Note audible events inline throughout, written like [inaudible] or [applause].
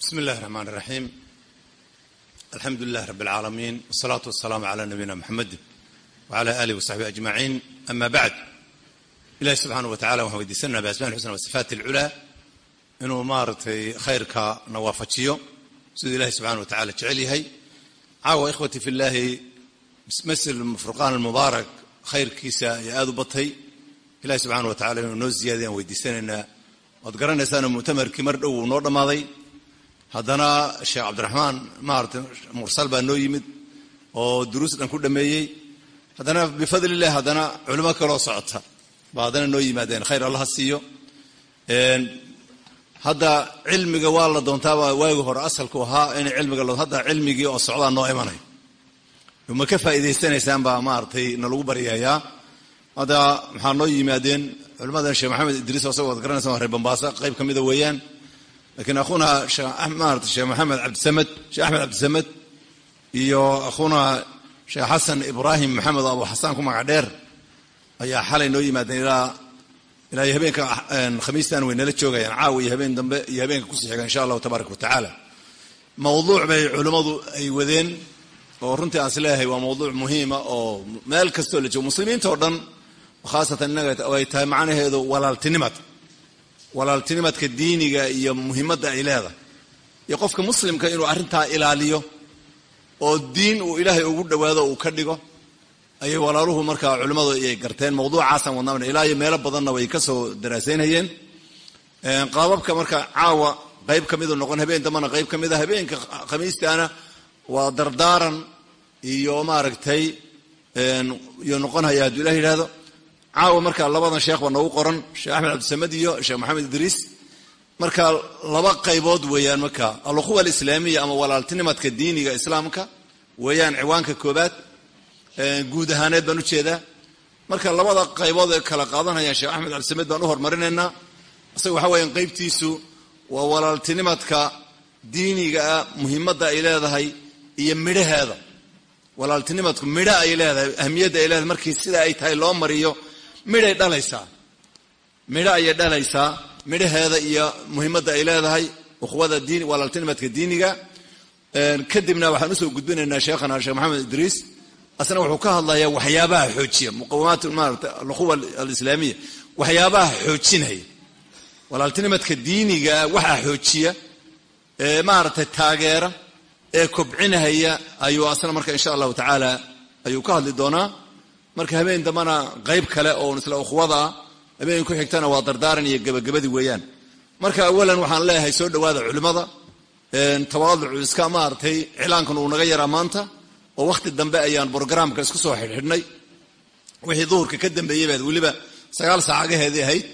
bismi illahi raxmaan iraxiim alxamdu lilah rabi alcaalamiin wasalaatu wasalaamu calaa nabiyina muxamedin wacala aalihi wasaxbihi ajmaciin ama bacd ilahi subxaana wa tacala waxaan weydiisanana biasma'i lxusna wasifaati alculaa inuu maaragtay khayrka na waafajiyo siduu ilahi subxana wa tacala jecel yahay. Caawa ikhwati fi llaahi masjid furqaan almubaarak khayrkiisa ayaa aada u batay. Ilahi subxana wa tacala inuu noo ziyaadiyaan weydiisanaynaa waad garanaysaana muctamarkii mar dhow uu noo dhammaaday haddana sheekh cabdiraxmaan maarata mursal baa noo yimid oo duruus dhan ku dhameeyey. Haddana bifadli illah haddana culimo kaloo socota. Baa haddana noo yimaadeen. Khayr allaha siiyo hadda cilmiga waa la doontaaba waagi hore asalku ahaa in cilmiga la hadda cilmigii oo socdaa noo imanay. Ma ka faa'iidaysanaysaan baa maaragtay nalagu baryayaa. Hadda maxaa noo yimaadeen culimadan sheekh maxamed idriis oo isago ad garanaysa waa reer bambaasa qayb ka mida weeyaan lakiin akhuna maarata sheekh maxamed cabdisamed sheekh axmed cabdisamed iyo akhuna sheekh xasan ibraahim maxamed oo abu xasaan ku magac dheer ayaa xalay noo yimaadeen ilaa ilaa iyo habeenka khamiistan way nala joogayaan caawa iyo habeen dambe iyo habeenka ku sii xiga insha allahu tabaaraka watacaala mawduuc bay culimmadu ay wadeen oo runtii aan is leeyahay waa mawduuc muhiima oo meel kastoo la joogo muslimiinta oo dhan khaasatan innaga ay tahay macnaheedu walaaltinimad walaaltinimadka diiniga iyo muhiimadda ay leedahay. Iyo qofka muslimka inuu arrintaa ilaaliyo oo diin uu ilaahay ugu dhowaado uu ka dhigo ayay walaaluhu markaa culimmadu ay garteen mawduucaasaan wadnaa ilaa iyo meelo badanna way ka soo daraasaynayeen. Qaababka marka caawa qayb ka midu noqon habeen dambana qayb ka mid a habeenka khamiistaana waa dardaaran iyo maaragtay iyo noqonhaya hadduu ilah yidhahdo caawa marka labadan sheekh baa noogu qoran sheekh axmed cabdisamed iyo sheekh maxamed idriis marka laba qaybood weeyaan marka alukhuwa alislaamiya ama walaaltinimadka diiniga islaamka weeyaan ciwaanka koobaad guud ahaaneed baan u jeedaa marka labada qaybood ee kala qaadanayaan sheekh axmed cabdisamed baan u hormarinaynaa isaga waxa weeyaan qaybtiisu waa walaaltinimadka diinigaa muhiimadda ay leedahay iyo midhaheeda. Walaaltinimadku midho ay leedahay ahmiyadda ay leedahay markii sida ay tahay loo mariyo midhay dhalaysaa. Midho ayay dhalaysaa. Midhaheeda iyo muhiimadda ay leedahay ukhwada diin walaaltinimadka diiniga. Kadibna waxaan u soo gudbinaynaa sheekhana sheekh maxamed idriis asna wuxuu ka hadlayaa waxyaabaha xoojiya muqawamaat maarata alukhuwa alislaamiya. Waxyaabaha xoojinaya. Walaaltinimadka diiniga waxaa xoojiya ee maaragtay taageera ee kobcinahaya ayuu asna marka insha allahu tacaala ayuu ka hadli doonaa marka habeen dambana qayb kale oo isla ukhwada habeen ku xigtana waa dardaaran iyo gebagabadii weeyaan. Marka awalan waxaan leeyahay soo dhowaada culimmada tawaaducu iska maaragtay cilaankan uu naga yaraa maanta oo wakhti dambe ayaan brogramka isku soo xidhxidhnay. Wixii duhurka ka dambeeyey baad weliba sagaal saacagaheedii ahayd.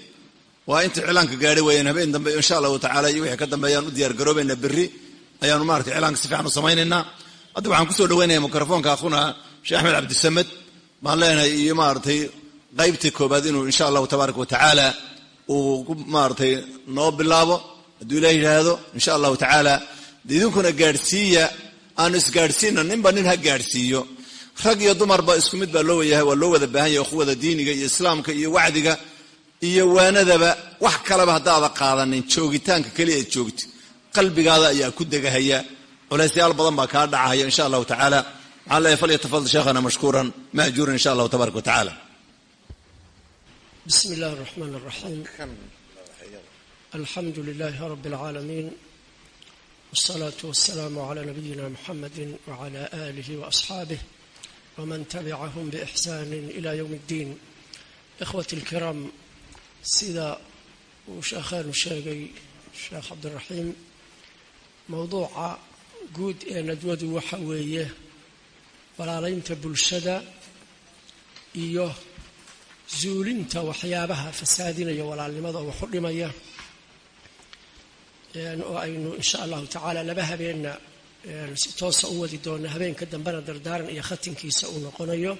Waa inta cilaanka gaadhay weeyaan habeen dambe insha allahu tacala iyo wixii ka dambe ayaan u diyaargaroobaynaa berri. Ayaanu maratay cilaanka si fiican u samaynaynaa. Hadda waxaan ku soo dhaweynaya mikrofoonka akhuna sheekh axmed cabdisamed baan leenahay iyo maaragtay qaybtii koobaad inuu insha allahu tabaaraka watacaala uu maaratay noo bilaabo hadduu ilah yidhaahdo insha allahu tacaala idinkuna gaadhsiiya aanu isgaadhsiina ninba nin ha gaadhsiiyo. Rag iyo dumarba isku mid baa loo wayahay waa loo wada baahan yahay ukhuwada diiniga iyo islaamka iyo wacdiga iyo waanadaba wax kaleba haddaada qaadanin joogitaanka keliya ad joogti. Qalbigaada ayaa ku degahaya culaysyaal badan baa kaa dhacahaya insha allahu tacaala alla falyatafadl sheekhana mashkuuran maajuuran insha allahu tabaaraka watacaala bismi illaahi raxmaan raxiim alxamdu lilaahi rabbi alcaalamiin wsalaatu wasalaamu calaa nabiyina muxamedi wcala aalihi waasxaabih wman tabicahum biixsaani ila yowmi اddiin ikhwati alkiraam sida uu sheekheenu sheegay sheekh cabdiraxiim mowduuca guud ee nadwadu waxa weeye walaalaynta bulshada iyo zuulinta waxyaabaha fasaadinaya walaalnimada oo waxu dhimaya. Oo aynu insha allahu tacaala laba habeenna si toosa u wadi doona habeenka dambena dardaaran iyo khatinkiisa uu noqonayo.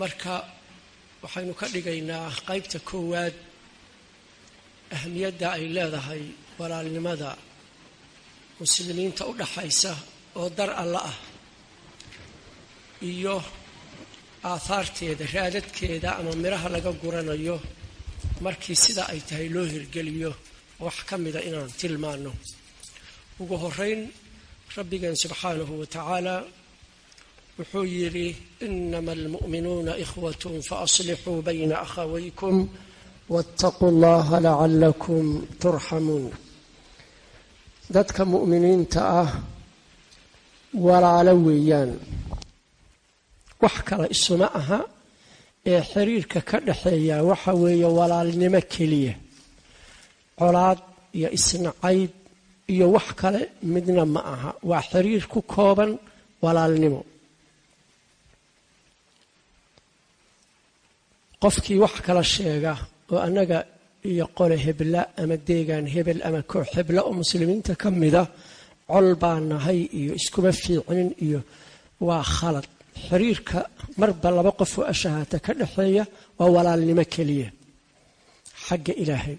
Marka waxaynu ka dhigaynaa qaybta koowaad ahmiyadda ay leedahay walaalnimada muslimiinta u dhaxaysa oo dar alla ah iyo aahaarteeda raadadkeeda ama midhaha laga guranayo markii sida ay tahay loo hirgeliyo wax ka mida inaan tilmaano. Ugu horeyn rabbigeen subxaanahu wa tacaala wuxuu yidhi inama almu'minuuna ikhwatun faaslixuu bayna akhawaykum waataquu llaha lacalakum turxamuun. Dadka mu'miniinta ah walaalo weeyaan wax kale isuma aha ee xiriirka ka dhexeeya waxa weeye walaalnimo keliya. Colaad iyo isnacayb iyo wax kale midna ma aha. Waa xiriir ku kooban walaalnimo. Qofkii wax kala sheega oo annaga iyo qole hebla ama deegaan hebel ama koox hebla oo muslimiinta ka mida col baa nahay iyo iskuma fiicnin iyo waa khalad xiriirka marba laba qof oo ashahaata ka dhexeeya waa walaalnimo keliya. Xagga ilaahay.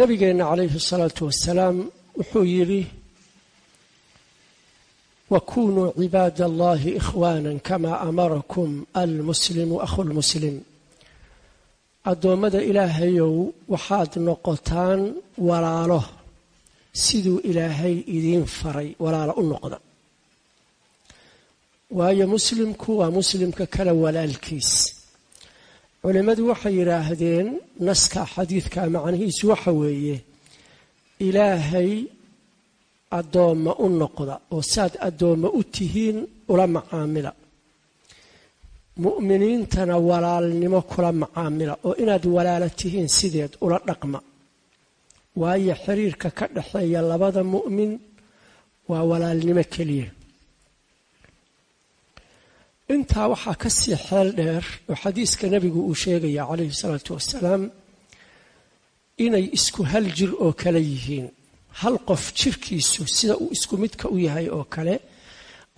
Nabigeenna calayhi salaatu wasalaam wuxuu yidhi wakunuu cibaada allahi ikhwaana kama amarakum almuslimu akhu lmuslim addoommada ilaahayow waxaad noqotaan walaalo. Siduu ilaahay idiin faray walaalo u noqda waayo muslimku waa muslimka kale walaalkiis. Culimmadu waxay yidhaahdeen naska xadiidka macnihiisu waxa weeye ilaahay addoomma u noqda oo saad addoomma u tihiin ula macaamila. Mu'miniintana walaalnimo kula macaamila oo inaad walaalo tihiin sideed ula dhaqma. Waayo xiriirka ka dhexeeya labada mu'min waa walaalnimo keliya intaa waxaa ka sii xeel dheer oo xadiiska nebigu uu sheegaya calayhi salaatu wasalaam inay isku hal jir oo kale yihiin. Hal qof jirkiisu sida uu isku midka u yahay oo kale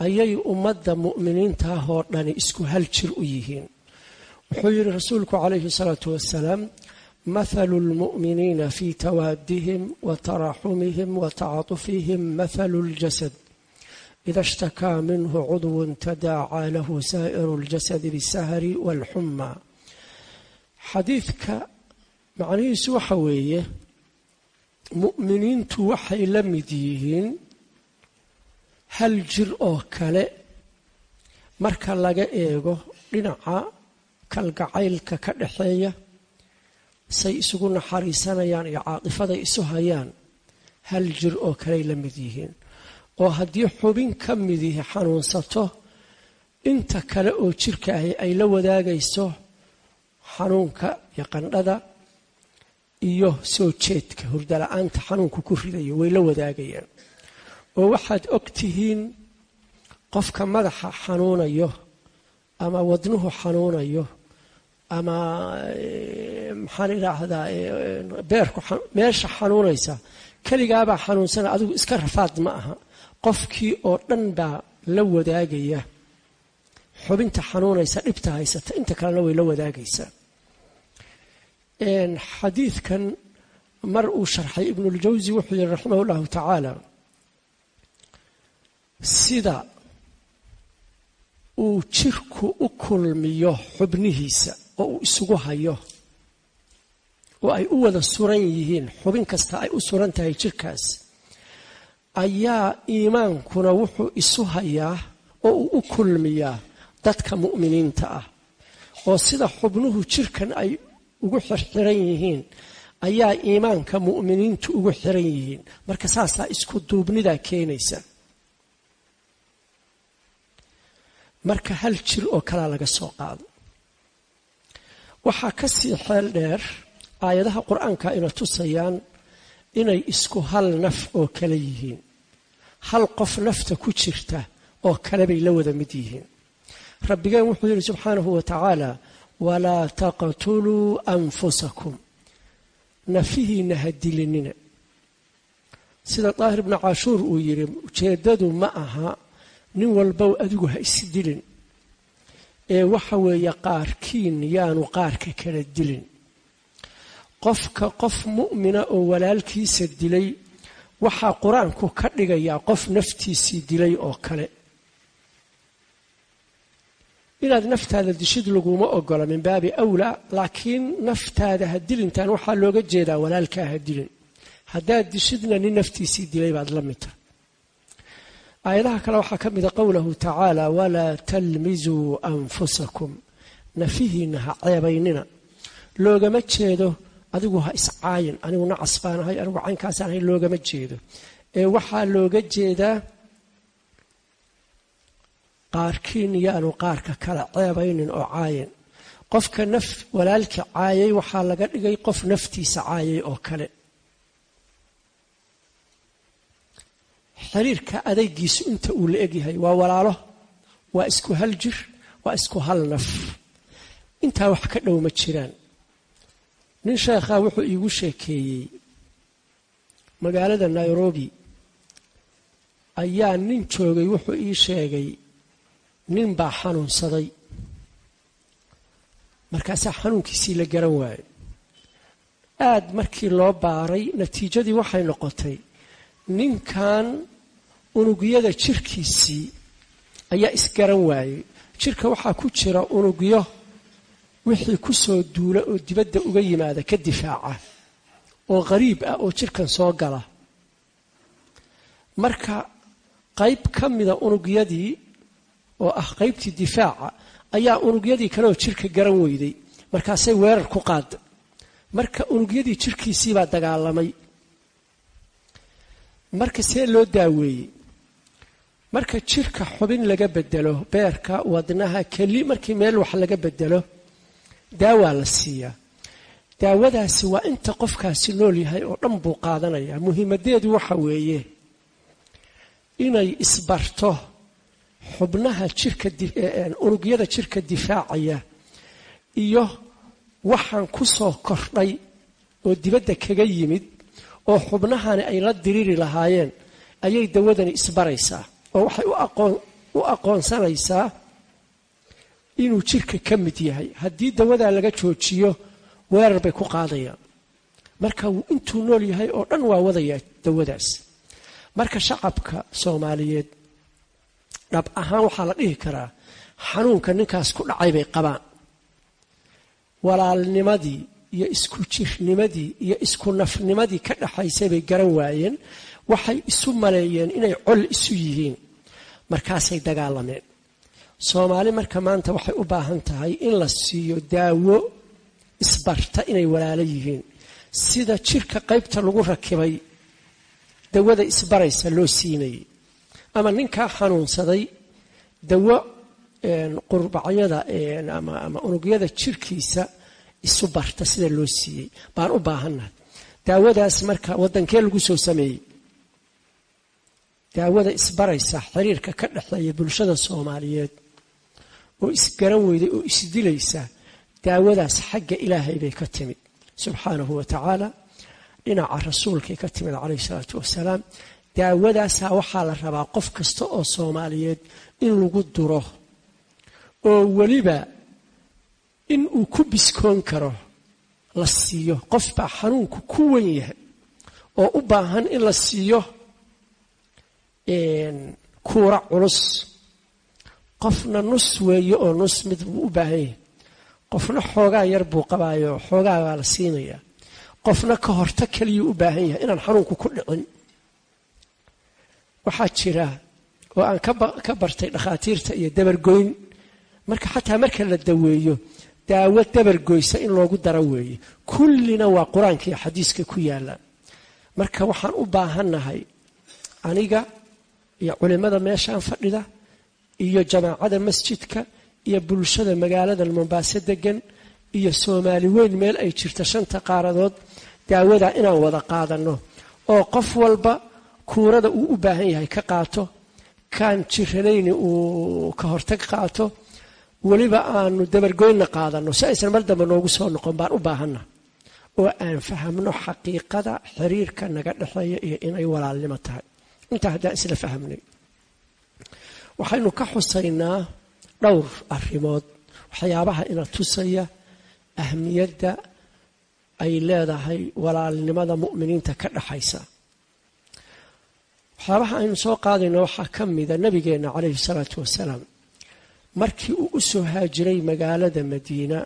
ayay ummadda mu'miniintaah oo dhani isku hal jir u yihiin. Wuxuu yidhi rasuulku calayhi salaatu wasalaam mathalu lmu'miniina fii tawaadihim wa taraxumihim wa tacatufihim mathalu ljasad ida shtakaa minhu cudwun tadaacaa lahu saa'iru ljasadi bisahri waalxuma xadiidka macnihiisu waxa weeye mu'miniintu waxay la mid yihiin hal jir oo kale marka laga eego dhinaca kalgacaylka ka dhexeeya say isugu naxariisanayaan iyo caatifaday isu hayaan hal jir oo kaley la mid yihiin oo haddii xubin ka midihi xanuunsato inta kale oo jirka ahi ay la wadaagayso xanuunka iyo qandhada iyo soo jeedka hurdala-aanta xanuunku ku ridayo way la wadaagayaan. oo waxaad og tihiin qofka madaxa xanuunayo ama wadnuhu xanuunayo ama maxaan idhaahdaa beerku meesha xanuunaysa keligaabaa xanuunsana adigu iska rafaad ma aha qofkii oo dhan baa la wadaagaya. Xubinta xanuunaysa dhibta haysata inta kalena way la wadaagaysaa. Xadiidkan mar uu sharxay ibnuljawsi wuxuu yihi raximah llahu tacaala sida uu jirku u kulmiyo xubnihiisa oo uu isugu hayo oo ay u wada suran yihiin xubin kasta ay u suran tahay jirkaas ayaa iimaankuna wuxuu isu hayaa oo uu u kulmiyaa dadka mu'miniinta ah. oo sida xubnuhu jirkan ay ugu xirxiran yihiin ayaa iimaanka mu'miniintu ugu xiran yihiin. Marka saasaa isku duubnidaa keenaysa. Marka hal jir oo kalaa laga soo qaado. Waxaa ka sii xeel dheer aayadaha qur'aanka ina tusayaan inay isku hal naf oo kale yihiin. Hal qof nafta ku jirta oo kale bay la wada mid yihiin. Rabbigeen wuxuu yidhi subxaanahu wa tacaala walaa taqtuluu anfusakum. Nafihiinna ha dilinina. Sida daahir ibnu cashuur uu yidhi ujeeddadu ma aha nin walbow adigu ha is dilin. Ee waxa weeye qaarkiin yaanu qaarka kala dilin qofka qof mu'mina oo walaalkiisa dilay waxaa qur'aanku ka dhigayaa qof naftiisii dilay oo kale. Inaad naftaada dishid laguma ogola min baabi awlaa laakiin naftaada ha dilintan waxaa looga jeedaa walaalkaa ha dilin. Haddaad dishidna nin naftiisii dilay baad la mid tahay. Aayadaha kale waxaa ka mida qowlahu tacaala walaa talmisuu anfusakum. Nafihiinna ha ceebaynina. Loogama jeedo adigu ha iscaayin anigu nacas baan ahay anigu caynkaasaan ahay loogama jeedo. Ee waxaa looga jeedaa qaarkiin yaanu qaarka kale ceebaynin oo caayin. Qofka naf walaalka caayay waxaa laga dhigay qof naftiisa caayay oo kale. Xiriirka adaygiisu inta uu la egyahay waa walaalo waa isku hal jir waa isku hal naf. Intaa wax ka dhow ma jiraan nin sheekhaa wuxuu iigu sheekeeyey magaalada nairobi. Ayaa nin joogay wuxuu ii sheegay nin baa xanuunsaday. Markaasaa xanuunkiisii la garan waayo. Aad markii loo baaray natiijadii waxay noqotay ninkan unugyada jirkiisii ayaa isgaran waayey jirka waxaa ku jira unugyo wixii ku soo duula oo dibadda uga yimaada ka difaaca oo qariib ah oo jirkan soo gala. Marka qayb ka mida unugyadii oo ah qaybtii difaaca ayaa unugyadii kaleoo jirka garan weyday. Markaasay weerar ku qaada marka unugyadii jirkiisiibaa dagaalamay. Marka see loo daaweeyey marka jirka xubin laga bedelo beerka wadnaha keli markii meel wax laga bedelo daawaa la siiyaa daawadaasi waa inta qofkaasi nool yahay oo dhan buu qaadanayaa. Muhiimadeedu waxa weeye inay isbarto xubnaha jirka unugyada jirka difaacaya iyo waxaan ku soo kordhay oo dibadda kaga yimid oo xubnahani ay la diriiri lahaayeen ayay dawadani isbaraysaa oo waxay u aqoonsanaysaa inuu jirka ka mid yahay. Haddii dawadaa laga joojiyo weerar bay ku qaadayaan. Marka intuu nool yahay oo dhan waa wadayaa dawadaas. Marka shacabka soomaaliyeed dhab ahaan waxaa la dhihi karaa xanuunka ninkaas ku dhacay bay qabaan. Walaalnimadii iyo isku jirnimadii iyo isku nafnimadii ka dhaxaysay bay garan waayeen. Waxay isu maleeyeen inay col isu yihiin. Markaasay dagaalameen soomaali marka maanta waxay u baahan tahay in la siiyo daawo isbarta inay walaalo yihiin. Sida jirka qaybta lagu rakibay dawada isbaraysa loo siinayay ama ninkaa xanuunsaday dawo qurbacyada ama unugyada jirkiisa isu barta sida loo siiyey baan u baahannahay. Daawadaas marka waddankee lagu soo sameeyey? Daawada isbaraysa xiriirka ka dhexeeya bulshada soomaaliyeed oo isgaran weyday oo isdilaysa daawadaas xagga ilaahay bay ka timid. Subxaanahu wa tacaala dhinaca rasuulkay ka timid calayhi salaatu wasalaam daawadaasaa waxaa la rabaa qof kasta oo soomaaliyeed in lagu duro oo weliba in uu ku biskoon karo la siiyo. Qof baa xanuunku ku wen yahay oo u baahan in la siiyo kuura culus qofna nus weeye oo nus mid buu u baahan yahay. Qofna xoogaa yar buu qabaayo xoogaa baa la siinayaa. Qofna ka horta keliyuu u baahan yahay inaan xanuunku ku dhicin. Waxaa jira oo aan ka bartay dhakhaatiirta iyo dabargoyn. Marka xataa marka la daweeyo daawo dabargoysa in loogu daro weeye kullina waa qur'aanka iyo xadiiska ku yaalla. Marka waxaan u baahannahay aniga iyo culimmada meeshaan fadhida iyo jamaacada masjidka iyo bulshada magaalada mombaaso degan iyo soomaali weyn meel ay jirta shanta qaaradood. Daawadaa inaan wada qaadanno oo qof walba kuurada uu u baahan yahay ka qaato kaan jiranayni uu ka hortag qaato weliba aanu dabargoynna qaadanno si aysan mar dambe noogu soo noqon baan u baahanna oo aan fahamno xaqiiqada xiriirka naga dhexeeya iyo inay walaalnimo tahay. Intaa haddaan isla fahmnay waxaynu ka xusaynaa dhowr arrimood. Waxyaabaha ina tusaya ahmiyadda ay leedahay walaalnimada mu'miniinta ka dhexaysa waxyaabaha aynu soo qaadayno waxaa ka mida nabigeenna calayhi salaatu wasalaam. Markii uu u soo haajiray magaalada madiina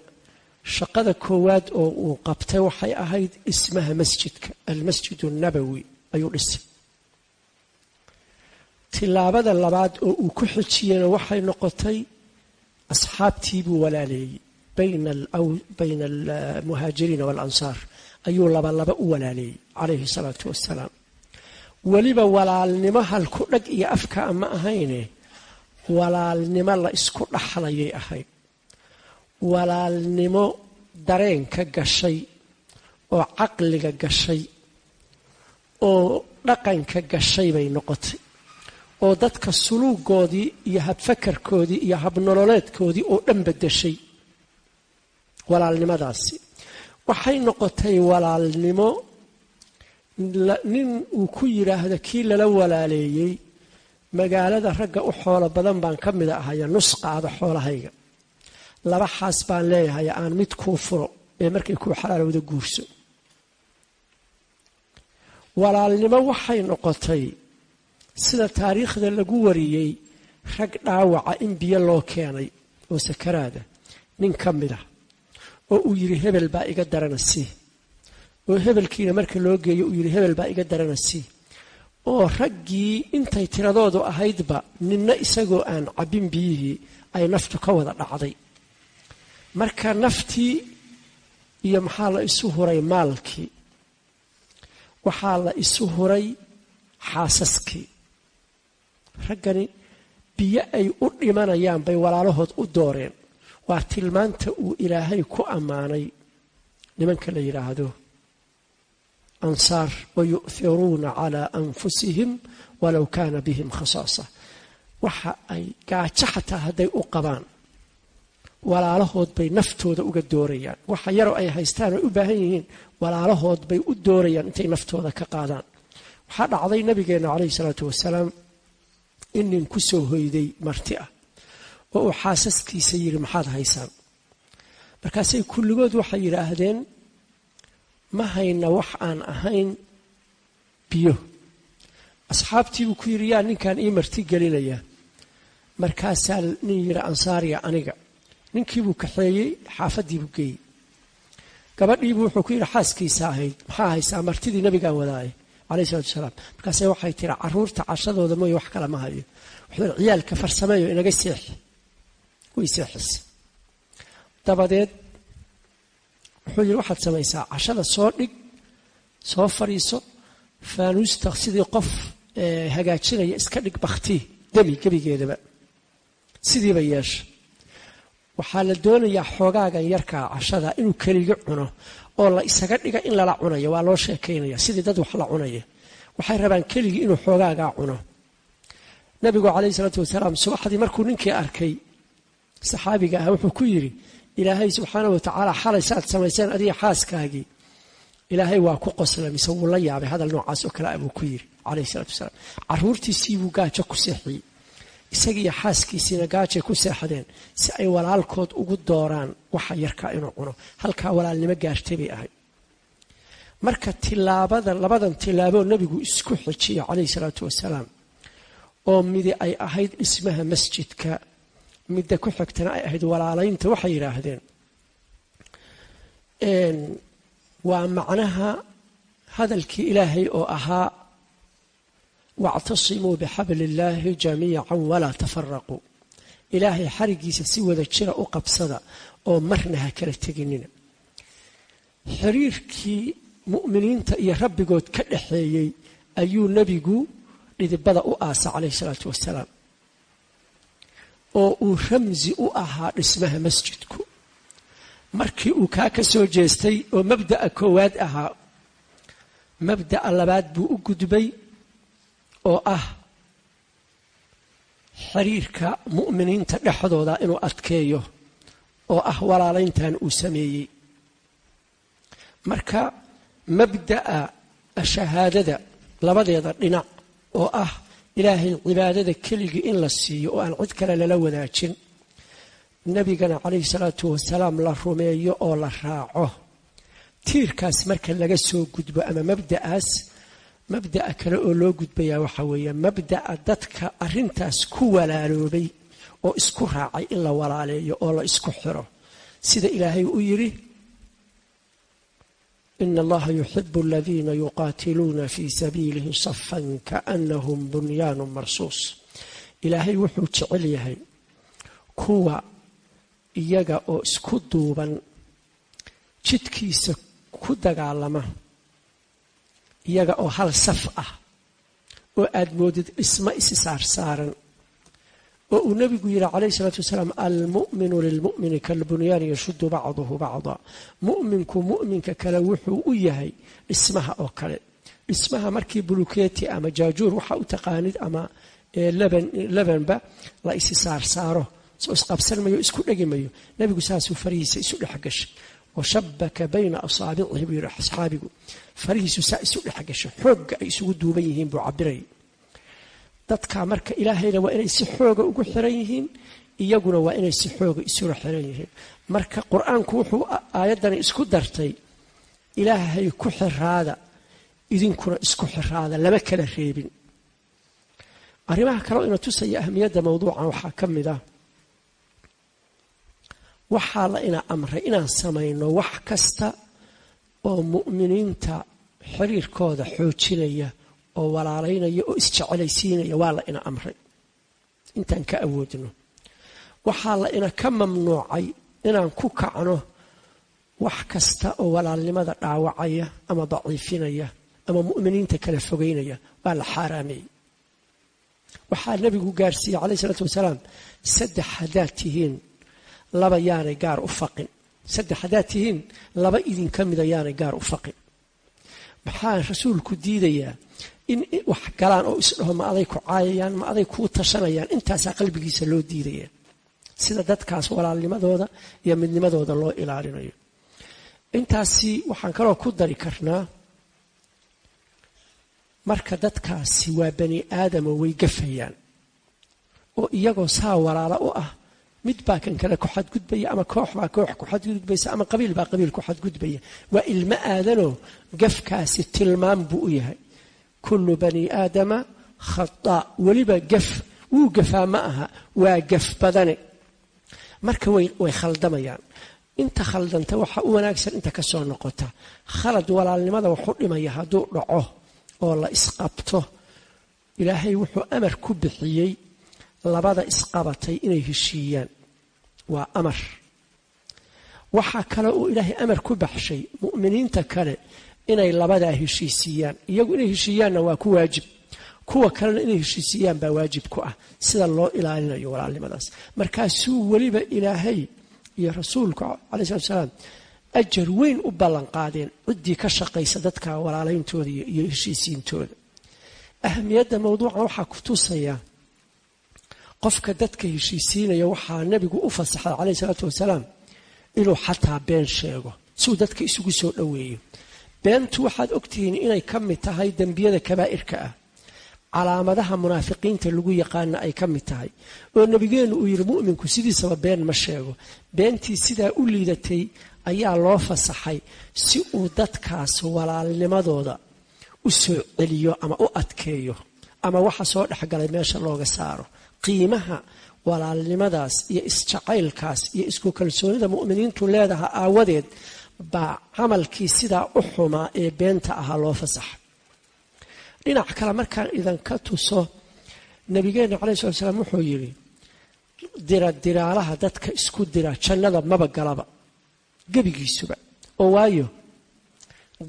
shaqada koowaad oo uu qabtay waxay ahayd dhismaha masjidka almasjid annabowi ayuu dhisay tilaabada labaad oo uu ku xijiyena waxay noqotay asxaabtiibuu walaaleeyey. Bayna almuhaajiriina waalansaar ayuu labalaba u walaaleeyey calayhi salaatu wassalaam. Weliba walaalnimo halku dhag iyo afkaa ma ahayne walaalnimo la isku dhaxlayay ahayd walaalnimo dareenka gashay oo caqliga gashay oo dhaqanka gashay bay noqotay oo dadka suluugoodii iyo habfakarkoodii iyo habnololeedkoodii oo dhan bedeshay walaalnimadaasi. Waxay noqotay walaalnimo. Nin uu ku yidhaahdo kii lala walaaleeyey magaalada ragga u xoolo badan baan ka mida ahaya nus qaada xoolahayga. Laba xaas baan leeyahay aan mid kuu furo ee markay kuu xalaalowda guurso. Walaalnimo waxay noqotay sida taariikhda lagu wariyey rag dhaawaca in biyo loo keenay oo sakaraada nin ka mid ah oo uu yidhi hebel baa iga darana sii. Oo hebelkiina marka loo geeyo uu yidhi hebel baa iga darana sii. Oo raggii intay tiradoodu ahaydba ninna isagoo aan cabbin biyihii ay naftu ka wada dhacday. Marka naftii iyo maxaa la isu huray maalkii? Waxaa la isu huray xaasaskii raggani biyo ay u dhimanayaan bay walaalahood u dooreen. Waa tilmaanta uu ilaahay ku ammaanay. Nimanka la yidhaahdo ansaar wayu'hiruuna calaa anfusihim walow kaana bihim khasaasa. Waxa ay gaajo xataa hadday u qabaan. Walaalahood bay naftooda uga doorayaan. Waxa yaroo ay haystaan ay u baahan yihiin walaalahood bay u doorayaan intay naftooda ka qaadaan. Waxaa dhacday nabigeenna calayhi salaatu wasalaam in nin ku soo hoyday marti ah. Oo uu xaasaskiisa yidhi maxaad haysaan? Markaasay kulligood waxay yidhaahdeen ma hayna wax aan ahayn biyo. Asxaabtiibuu ku yidhi yaa ninkan ii marti gelinaya. Markaasaa nin yidhi ansaariya aniga. Ninkiibuu kaxeeyey xaafaddiibuu geeyey. Gabadhiibuu wuxuu ku yidhi xaaskiisa ahayd. Maxaa haysaa? Martidii nabigaan wadaaye calayhi salatu wasalaam markaase waxay tiri carruurta cashadooda mooye wax kale ma hayo. Wuxuu ciyaalka farsameeyo inaga seexi way seexisa dabadeed wuxuu yidhi waxaad samaysaa cashada soo dhig soo fadhiiso faanuusta sidii qof hagaajinaya iska dhig baktii demi gebigeedaba. Sidiiba yeesha waxaa la doonayaa xoogaagan yarkaa cashada inuu keliga cuno oo la isaga dhiga in lala cunayo waa loo sheekaynaya sidii dad wax la cunaya waxay rabaan keligii inuu xoogaagaa cuno. Nabigu calayhi salaatu wasalaam subaxdii markuu ninkii arkay saxaabiga ah wuxuu ku yidhi ilaahay subxaana wa tacaala xalay saaad samayseen adiga xaaskaagii. Ilaahay waa ku qosla mise wuu la yaabay hadal noocaas oo kale ah buu ku yidhi calayhi salaatu wasalaam. Caruurtiisiibuu gaajo ku seexiyey isagiiyo xaaskiisiina gaajay ku seexdeen si ay walaalkood ugu dooraan waxa yarkaa inuu cuno. Halkaa walaalnimo gaartay bay ahayd. Marka tilaabada labadan tilaaboo nebigu isku xijiyey calayhi salaatu wasalaam oo midi ay ahayd dhismaha masjidka midda ku xigtana ay ahayd walaalaynta waxay yidhaahdeen waa macnaha hadalkii ilaahay oo ahaa wactasimuu bixabli illaahi jamiican walaa tafaraquu ilaahay xarigiisa si wada jira u qabsada oo marna ha kala teginina xiriirkii mu'miniinta iyo rabbigood ka dhaxeeyey ayuu nebigu dhidibada u aasa calayhi salaatu wasalaam oo uu ramsi u ahaa dhismaha masjidku markii uu kaa ka soo jeestay oo mabda'a koowaad ahaa mabda'a labaad buu u gudbay oo ah xiriirka mu'miniinta dhexdooda inuu adkeeyo oo ah walaalayntan uu sameeyey. Marka mabda'a shahaadada labadeeda dhinac oo ah ilaahay cibaadada keligii in la siiyo oo aan cid kale lala wadaajin nebigana calayhi salaatu wasalaam la rumeeyo oo la raaco. Tiirkaas marka laga soo gudbo ama mabda'aas mabda'a kale oo loo gudbayaa waxaa weeye mabda'a dadka arrintaas ku walaaloobay oo isku raacay in la walaaleeyo oo la isku xiro. Sida ilaahay u yidhi ina allaha yuxibu aladiina yuqaatiluuna fii sabiilihi safan kaanahum bunyaanu marsuus. Ilaahay wuxuu jecel yahay kuwa iyaga oo isku duuban jidkiisa ku dagaalama iyaga oo hal saf ah oo aad moodid dhismo isi saarsaaran oo uu nebigu yidhi calayhi isalaatu wasalaam almu'minu lilmu'mini kalbunyaani yashuddu bacduhu bacda. Mu'minku mu'minka kale wuxuu u yahay dhismaha oo kale. Dhismaha markii buluketi ama jaajuur waxaa u taqaanid ama lebanba la isi saarsaaro soo isqabsan mayo isku dhegi mayo. Nebigu saasuu farihiisa isu dhex gashay washabaka bayna asaabicihi buu yidhi asxaabigu. Farihiisu saa isu dhex gashay xoogga ay isugu duuban yihiin buu cabirayay dadka marka ilaahayna waa inay si xooga ugu xiran yihiin iyaguna waa inay si xooga isula xiran yihiin. Marka qur'aanku wuxuu aayaddani isku dartay ilaahay ku xiraada idinkuna isku xiraada kala reebin. Arrimaha kaleo ina tusaya ahmiyadda waxaa ka ah waxaa la ina amray inaan samayno wax kasta oo mu'miniinta xiriirkooda xoojinaya oo walaalaynaya oo isjecelaysiinaya waa la ina amray. Intaan ka awoodno. Waxaa la ina ka mamnuucay inaan ku kacno wax kasta oo walaalnimada dhaawacaya ama daciifinaya ama mu'miniinta kala fogeynaya waa la xaaraameeyey waxaa nebigu gaarsiiyey calayh isalaatu wasalaam saddex haddaad tihiin laba yaanay gaar u faqin. Saddex haddaad tihiin laba idinka mida yaanay gaar u faqin. Maxaa rasuulku diidayaa? In wax galaan oo isdhaho ma aday ku caayayaan ma aday kuu tashanayaan intaasaa qalbigiisa loo diidaya sida dadkaas walaalnimadooda iyo midnimadooda loo ilaalinayo. Intaasi waxaan kaloo ku dari karnaa marka dadkaasi waa bani aadamo way gafayaan oo iyagoo saa walaalo u ah mid baa kan kale ku xadgudbaya ama koox baa koox ku xadgudbaysa ama qabiil baa qabiil ku xadgudbaya. Waa ilmo aadanoo gafkaasi tilmaam buu u yahay. Kullu bani aadama khataa weliba gaf wuu gafaa ma aha waa gaf badane. Marka way khaldamayaan inta khaldanta waxa u wanaagsan inta ka soo noqota. Khalad walaalnimada waxu dhimaya hadduu dhaco oo la isqabto. Ilaahay wuxuu amar ku bixiyey labada isqabatay inay heshiiyaan waa amar. Waxaa kale uu ilaahay amar ku baxshay mu'miniinta kale inay labadaa heshiisiiyaan iyagu inay heshiiyaanna waa ku waajib. Kuwa kalena inay heshiisiiyaan baa waajib ku ah. Sida loo ilaalinayo walaalnimadaas. Markaasuu weliba ilaahay iyo rasuulku calai salatu salaam ajar weyn u ballanqaadeen ciddii ka shaqaysa dadka walaalayntooda iyo heshiisiintooda. Ahamiyadda mawduucan waxaa ku tusaya qofka dadka heshiisiinaya waxaa nebigu u fasaxay calayh isalaatu wasalaam inuu xataa been sheego siuu dadka isugu soo dhoweeyo. Beentu waxaad ogtihiin inay ka mid tahay dembiyada kabaa'irka ah. Calaamadaha munaafiqiinta lagu yaqaana ay ka mid tahay oo nebigeennu uu yidhi mu'minku sidiisaba been ma sheego. Beentii sidaa u liidatay ayaa loo fasaxay si uu dadkaas walaalnimadooda u soo celiyo ama u adkeeyo ama waxa soo dhexgalay meesha looga saaro qiimaha walaalnimadaas iyo isjacaylkaas iyo isku kalsoonida mu'miniintu leedaha aawadeed baa camalkii sidaa u xumaa ee beenta ahaa loo fasaxa dhinac kale markaan idinka tuso nabigeenna calai slat slaam wuxuu yidhi dira diraalaha dadka isku dira jannada maba galaba gebigiisuba. Oo waayo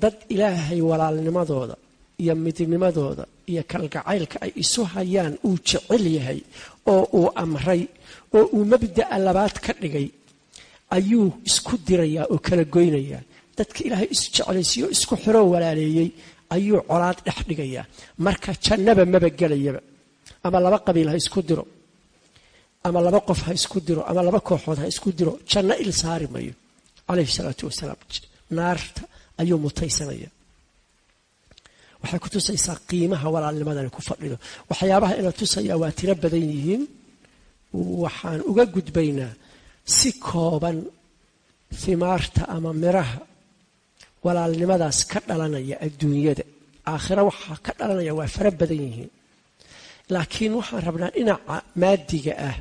dad ilaahay walaalnimadooda iyo midnimadooda iyo kalgacaylka ay isu hayaan uu jecel yahay oo uu amray oo uu mabda'a labaad ka dhigay ayuu isku dirayaa oo kala goynayaa. Dadka ilaahay isu jeclaysiiyo isku xiroo walaaleeyey ayuu colaad dhex dhigayaa. Marka jannaba maba gelayaba. Ama laba qabiil ha isku diro. Ama laba qof ha isku diro. Ama laba kooxood ha isku diro. Janno il saari mayo. Calayhi salaatu wasalaam. Naarta ayuu mutaysanaya waxay ku tusaysaa qiimaha walaalnimadani ku fadhido. Waxyaabaha ina tusayaa waa tiro badan yihiin. Waxaan uga gudbaynaa si kooban himaarta ama miraha walaalnimadaas ka dhalanaya adduunyada. Aakhira waxaa ka dhalanaya waa fara badan yihiin. Laakiin waxaan rabnaa dhinaca maadiga ah.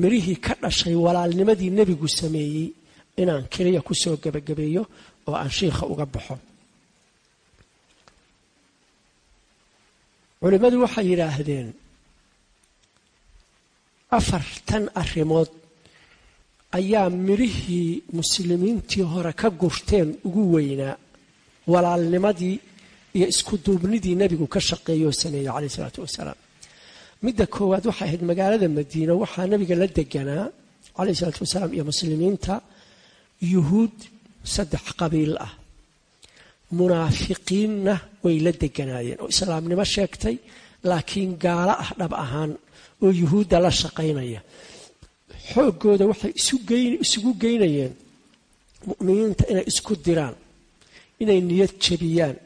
Mirihii ka dhashay walaalnimadii nebigu sameeyey inaan keliya ku soo gebagabeeyo oo aan shiikha uga baxo culimmadu waxay yidhaahdeen afartan arrimood ayaa midhihii muslimiintii hore ka gurteen ugu weynaa walaalnimadii iyo isku duubnidii nebigu ka shaqeeyey oo sameeyey caleyh isalaatu wasalaam. Midda koowaad waxay ahayd magaalada madiina waxaa nebiga la deganaa caleyh isalaatu wasalaam iyo muslimiinta yuhuud saddex qabiil ah munaafiqiinna way la deganaayeen. Oo islaamnimo sheegtay laakiin gaalo ah dhab ahaan oo yuhuudda la shaqaynaya. Xooggooda waxay isugu geynayeen mu'miniinta inay isku diraan inay niyad jebiyaan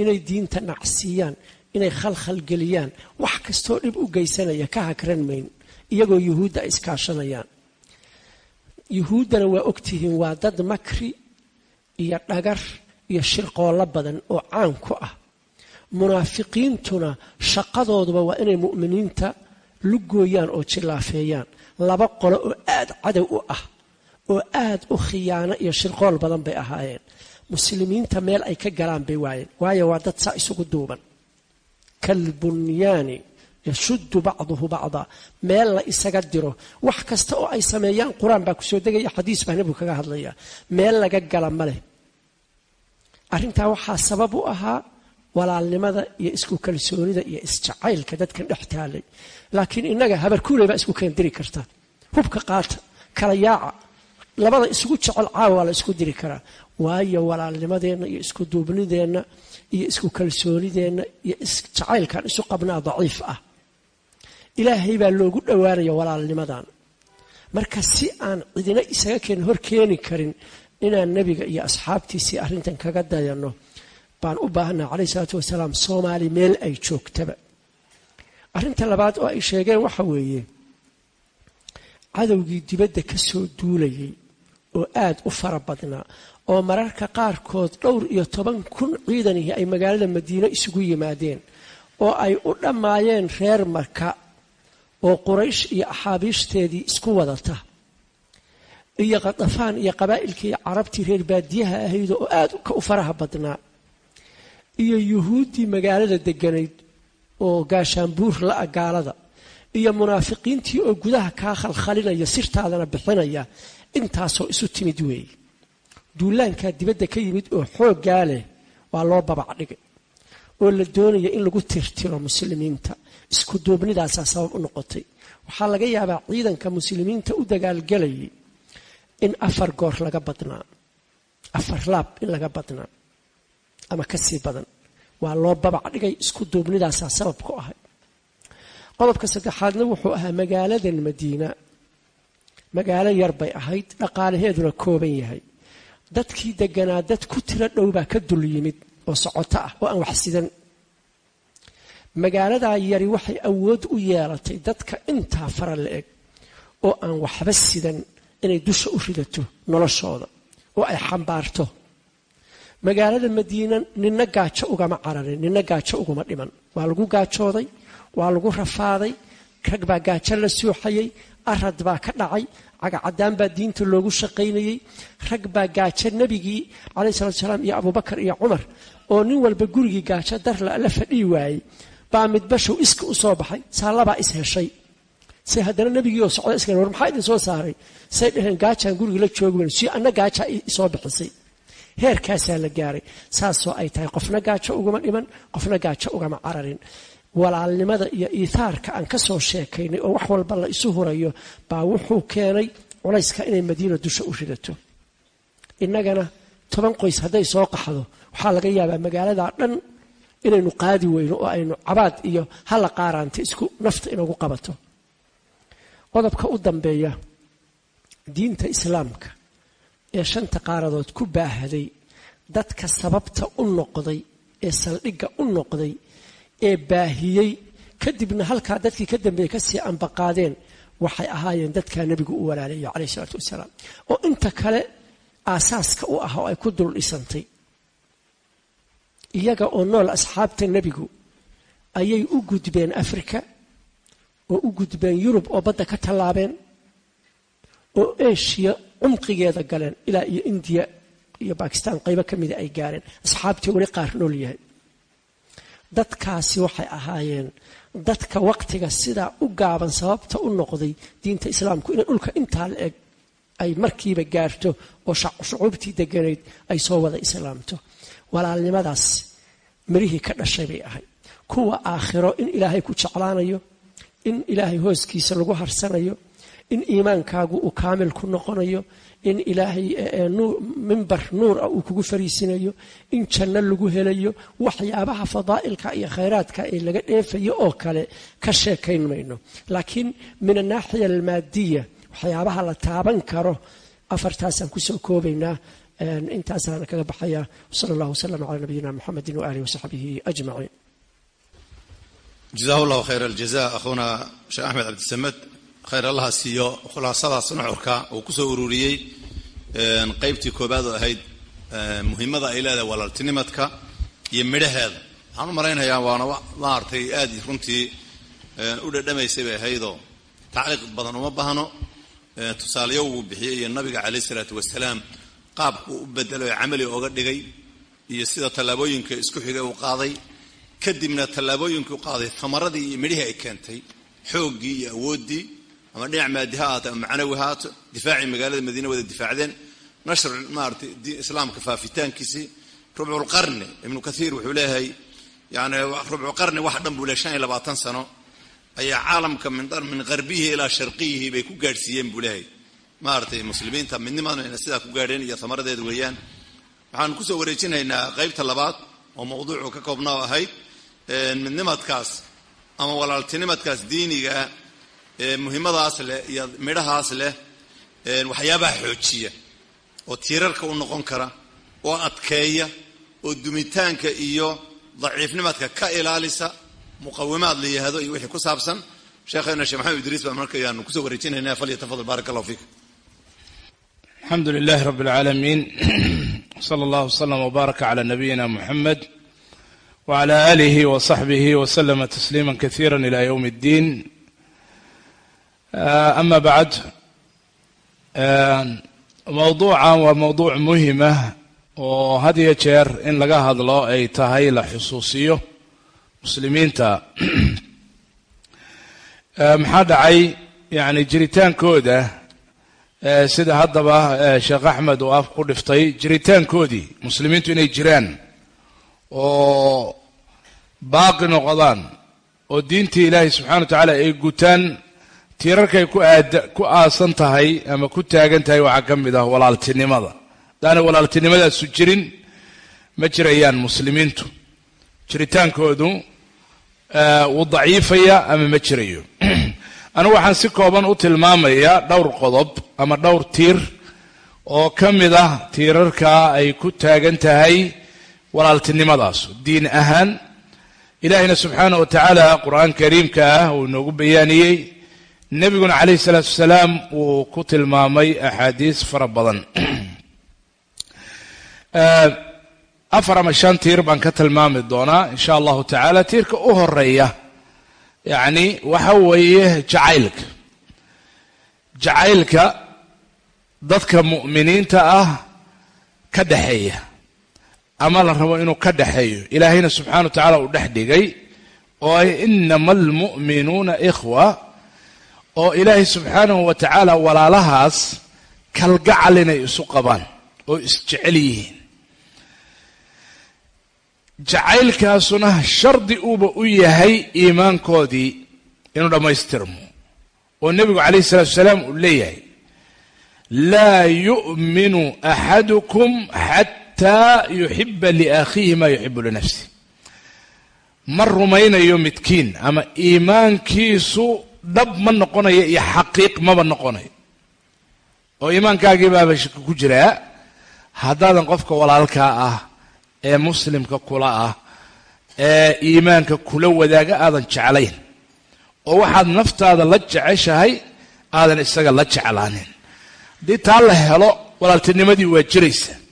inay diinta nacsiiyaan inay khalkhalgeliyaan wax kastoo dhib u geysanaya ka hakran mayn iyagoo yuhuudda ay iskaashanayaan. Yuhuuddana waa ogtihiin waa dad makri iyo dhagar iyo shirqoollo badan oo caan ku ah. Munaafiqiintuna shaqadooduba waa inay mu'miniinta lugooyaan oo jillaafeeyaan laba qolo oo aad cadow u ah oo aad u khiyaano iyo shirqool badan bay ahaayeen. Muslimiinta meel ay ka galaan bay waayeen waayo waa dad saa isugu duuban. Kalbunyaani yashuddu bacduhu bacda. Meel la isaga diro wax kasta oo ay sameeyaan qur'aan baa ku soo degaya xadiis baa nebigu kaga hadlaya meel laga gala ma leh arrintaa waxaa sabab u ahaa walaalnimada iyo isku kalsoonida iyo isjacaylka dadkan dhex taalay. Laakiin innaga habarkuuley baa isku keendiri karta. Hubka qaata kala yaaca labada isugu jecel caawa waa la isku diri karaa. Waayo walaalnimadeenna iyo isku duubnideenna iyo isku kalsoonideenna iyo isjacaylkan isu qabnaa daciif ah. Ilaahay baa loogu dhowaanaya walaalnimadan marka si aan cidina isaga keen hor keeni karin inaan nebiga iyo asxaabtiisii arrintan kaga dayanno baan u baahannaha caleyhi isalaatu wasalaam soomaali meel ay joogtaba. Arrinta labaad oo ay sheegeen waxa weeye cadowgii dibadda ka soo duulayay oo aad u fara badnaa oo mararka qaarkood dhowr iyo toban kun ciidanihii ay magaalada madiine isugu yimaadeen oo ay u dhammaayeen reer marka oo quraysh iyo axaabiishdeedii isku wadata iyo qadafaan iyo qabaa'ilkii carabtii reer baadiyaha ahayd oo aad ka u faraha badnaa. Iyo yuhuuddii magaalada deganayd oo gaashaanbuur la-a gaalada. Iyo munaafiqiintii oo gudaha kaa khalkhalinaya sirtaadana bixinaya intaasoo isu timid weeye duulaankaa dibadda ka yimid oo xooggaa leh waa loo babac dhigay oo la doonaya in lagu tirtiro muslimiinta. Isku duubnidaasaa sabab u noqotay. Waxaa laga yaabaa ciidanka muslimiinta u dagaalgelayay in afar goor laga badnaa afar laab in laga badnaa ama ka sii badan. Waa loo babac dhigay isku duubnidaasaa sabab ahay. Qodobka saddexaadna wuxuu ahaa magaaladan madiina. Magaalo yar bay ahayd dhaqaalaheeduna kooban yahay. Dadkii deganaa dad ku tiro dhow baa ka dul yimid oo socoto ah oo aan wax sidan. Magaaladaa yari waxay awood u yeelatay dadka intaa fara la eg oo aan waxba sidan inay dusha u ridato noloshooda oo ay xambaarto. Magaalada madiina nina gaajo ugama cararin nina gaajo uguma dhiman. Waa lagu gaajooday waa lagu rafaaday rag baa gaajo la suuxayay arad baa ka dhacay cagacadaan baa diinta loogu shaqaynayey rag baa gaajo nebigii caleyhi salatu salaam iyo abubakar iyo cumar oo nin walba gurigii gaajo darla la fadhii waayey. Baa midbashow iska u soo baxay saallabaa is heshay say haddana nebigii oo socda iska war maxaa idin soo saaray? Say dhaheen gaajaan gurigii la joogi si anna gaajaa isoo bixisay. Heerkaasaa la gaaray. Saasoo ay tahay qofna gaajo ugama dhiman qofna gaajo ugama cararin. Walaalnimada iyo iithaarka aan ka soo sheekaynay oo wax walba la isu hurayo baa wuxuu keenay culayska inay madiina dusha u ridato innagana toban qoys hadday soo qaxdo waxaa laga yaabaa magaaladaa dhan inaynu qaadi weyno oo aynu cabaad iyo hala qaaraanta isku nafta inagu qabato qodobka u dambeeya diinta islaamka ee shanta qaaradood ku baahday dadka sababta u noqday ee saldhigga u noqday ee baahiyey kadibna halkaa dadkii ka dambeeyey ka sii ambaqaadeen waxay ahaayeen dadkaa nebigu u walaalayo caleyhi isalaatu wasalaam. Oo inta kale aasaaska u ah oo ay ku dul dhisantay. Iyaga oo nool asxaabta nebigu ayay u gudbeen afrika oo u gudbeen yurub oo badda ka tallaabeen oo eshiya cumqigeeda galeen ilaa iyo indiya iyo bakistan qaybo ka mida ay gaareen. Asxaabtii weli qaar nool yahay. Dadkaasi waxay ahaayeen dadka waqtiga sidaa u gaaban sababta u noqday diinta islaamku inay dhulka intaa la eg ay markiiba gaarto oo shucuubtii deganayd ay soo wada islaamto walaalnimadaas mirihii ka dhashay bay ahayd. Kuwa aakhiro in ilaahay ku jeclaanayo in ilaahay hooskiisa lagu harsanayo in iimaankaagu uu kaamil ku noqonayo in ilaahay mimbar nuur ah uu kugu fariisinayo in janno lagu helayo waxyaabaha fadaa'ilka iyo khayraadka ee laga dheefayo oo kale ka sheekayn mayno. Laakiin min anaaxiya almaadiya waxyaabaha la taaban karo afartaasaan ku soo koobaynaa intaasaan kaga baxaya sala allah wasalam calaa nabiyina muxamedi waaalihi wasaxbihi ajmaciin jazahu llahu khayr aljaza akhuna sheekh axmed cabdisamed khayr allaha siiyo. Khulaasadaas nuxurka uu ku soo ururiyey qeybtii koobaad oo ahayd muhiimada ay leedahay walaaltinimadka iyo midhaheeda. Waxaan u malaynayaa waana maartay aad runtii u dhadhamaysay bay ahaydoo tacliiq badan uma baahno tusaalayo uu bixiyey iyo nabiga caleyh isalaatu wasalaam qaabku u bedelo ee camali ooga dhigay iyo sida tallaabooyinka isku xigay uu qaaday kadibna tallaabooyinkii u qaaday tamaradii iyo midhihii ay keentay. Xooggii iyo awooddii ama dhinac maadi ha ahaato ama macnawi ha ahaato difaacii magaalada madiine wada difaacdeen. Nashr maaratay islaamka faafitaankiisii rubculqarni ibnu kathiir wuxuu leeyahay yani rubcuqarni wax dhan buu leey shan iyo labaatan sano ayaa caalamka min qarbihi ilaa sharqiyihi bay ku gaadhsiiyeen buu leeyahay. Maaratay muslimiinta midnimadna sidaa ku gaadheen iyo amaradeeda weeyaan. Waxaan ku soo wareejinaynaa qeybta labaad oo mawduucu ka koobna oo ahayd midnimadkaas ama walaaltinimadkaas diiniga muhimadaas leh iyo midhahaas leh waxyaabaha xoojiya oo tiirarka u noqon kara oo adkeeya oo dumitaanka iyo daciifnimadka ka ilaalisa muqawimaad la yihahdo iyo wixii ku saabsan. Sheekhena sheekh maxamed idriis baa markayaanu ku soo wareejinaynaa falyatafadal baarak allah fiik. Alxamdu lilahi rab اlcaalamiin sala [clears throat] allah wslama wbaaraka cala nabiyina muxamed wclى alihi wصaxbih wslma tasliima kasiira ilى ywm اddin ama bacd mowduucan waa mowduuc muhima oo had iyo jeer in laga hadlo ay tahay la xusuusiyo muslimiinta maxaa dhacay yani jiritaankooda sida haddaba sheekh axmed uu af ku dhiftay jiritaankoodii muslimiintu inay jiraan oo baaqi noqdaan oo diintii ilaahay subxana wa tacaala ay gutaan tiirarkay ku aasan tahay ama ku taagan tahay waxaa ka mid ah walaaltinimada. Haddaanay walaaltinimadaasu jirin ma jirayaan muslimiintu. Jiritaankoodu wuu daciifaya ama ma jirayo. [clears throat] Anigu waxaan si kooban u tilmaamayaa dhowr qodob ama dhowr tiir oo ka mid ah tiirarka ay ku taagan tahay walaaltinimadaas. Diin ahaan ilaahayna subxaana wa tacaala qur'aan kariimka ah uu inoogu bayaaniyey. Nebiguna calayhi salaatu wasalaam wuu ku tilmaamay axaadiis fara badan. [clears throat] Afar ama shan tiir baan ka tilmaami doonaa insha allahu tacaala tiirka u horreeya yacni waxa weeye jacaylka. Jacaylka dadka mu'miniinta ah ka dhexeeya ama la rabo inuu ka dhexeeyo ilaahayna subxana wa tacaala uu dhex dhigay oo ay inama almu'minuuna ikhwa oo ilaahay subxaanahu wa tacaala walaalahaas kalgacal inay isu qabaan oo isjecel yihiin. Jacaylkaasuna shardi uuba u yahay iimaankoodii inuu dhammaystirmo oo nebigu calayhi salatu wasalaam uu leeyahay laa yu'minu axadukum xataa yuxiba liakhiihi maa yuxibu linafsih ma rumaynayo midkiin ama iimaankiisu dhab ma noqonayo iyo xaqiiq maba noqonayo. Oo iimaankaagii baaba shaki ku jiraa haddaadan qofka walaalkaa ah ee muslimka kula ah ee iimaanka kula wadaaga aadan jeclayn. Oo waxaad naftaada la jeceshahay aadan isaga la jeclaanin. Haddii taa la helo walaaltinimadii waa jiraysa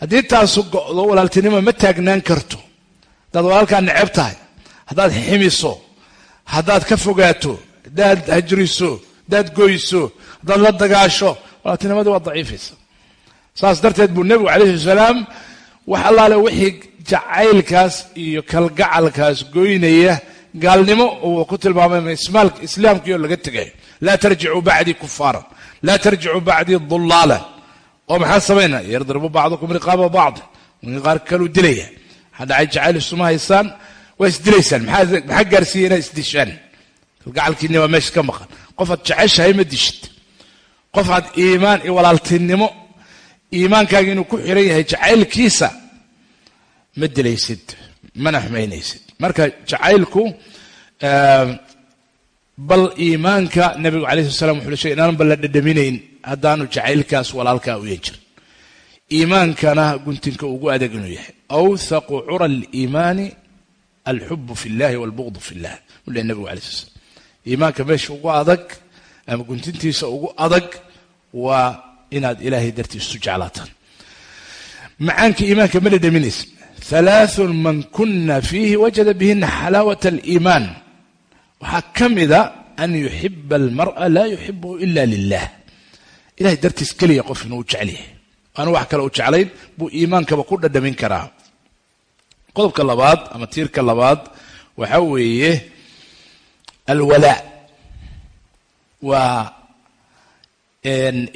haddii taasu go'do walaaltinimo ma taagnaan karto. Haddaad walaalkaa neceb tahay haddaad ximiso haddaad ka fogaato haddaad hajriso haddaad goyso haddaad la dagaasho walaaltinimadii waa daciifaysa. Saas darteed buu nebigu calayhi salaam wax allaale wixii jacaylkaas iyo kalgacalkaas goynaya gaalnimo uu ku tilmaamay islaamkii oo laga tegayo laa tarjicuu bacdii kufaaran laa tarjicuu bacdii dullaala oo maxaa samaynaa yardribu bacdukum riqaaba bacdi minka qaar kaluu dilaya. Waxaa jacayl isuma haysaan waa isdilaysaan maxaa gaarsiiya inaad isdishaan kalgacalkiinni waa meesha ka maqan. Qofaad jeceshahay ma dishid. Qofaad iimaan iyo walaaltinimo iimaankaaga inuu ku xiran yahay jacaylkiisa ma dilaysid mana xumaynaysid. Marka jacaylku bal iimaanka nabigu alayh sla slam wuxuu shay inaanba la dhadhaminayn haddaanu jacaylkaas walaalkaa u yan jirin iimaankana guntinka ugu adag inuu yahay. Awthaqu cura aliimaani alxubu fi llahi walbuqdu fi llah uu leh nabigu alay sla slam iimaanka meesha ugu adag ama guntintiisa ugu adag waa inaad ilaahay dartiisu jeclaataan. Macaanka iimaanka ma dhadhaminaysa halaathun man kuna fiihi wajada bihina xalaawat aliimaan waxaa ka mida an yuxiba almar'a laa yuxibuhu ila lilah ilahay dartiis keliya qof inuu jecel yahay. Aanu wax kale u jeclayn buu iimaankaba ku dhadhamin karaa. Qodobka labaad ama tiirka labaad waxaa weeye alwalaa waa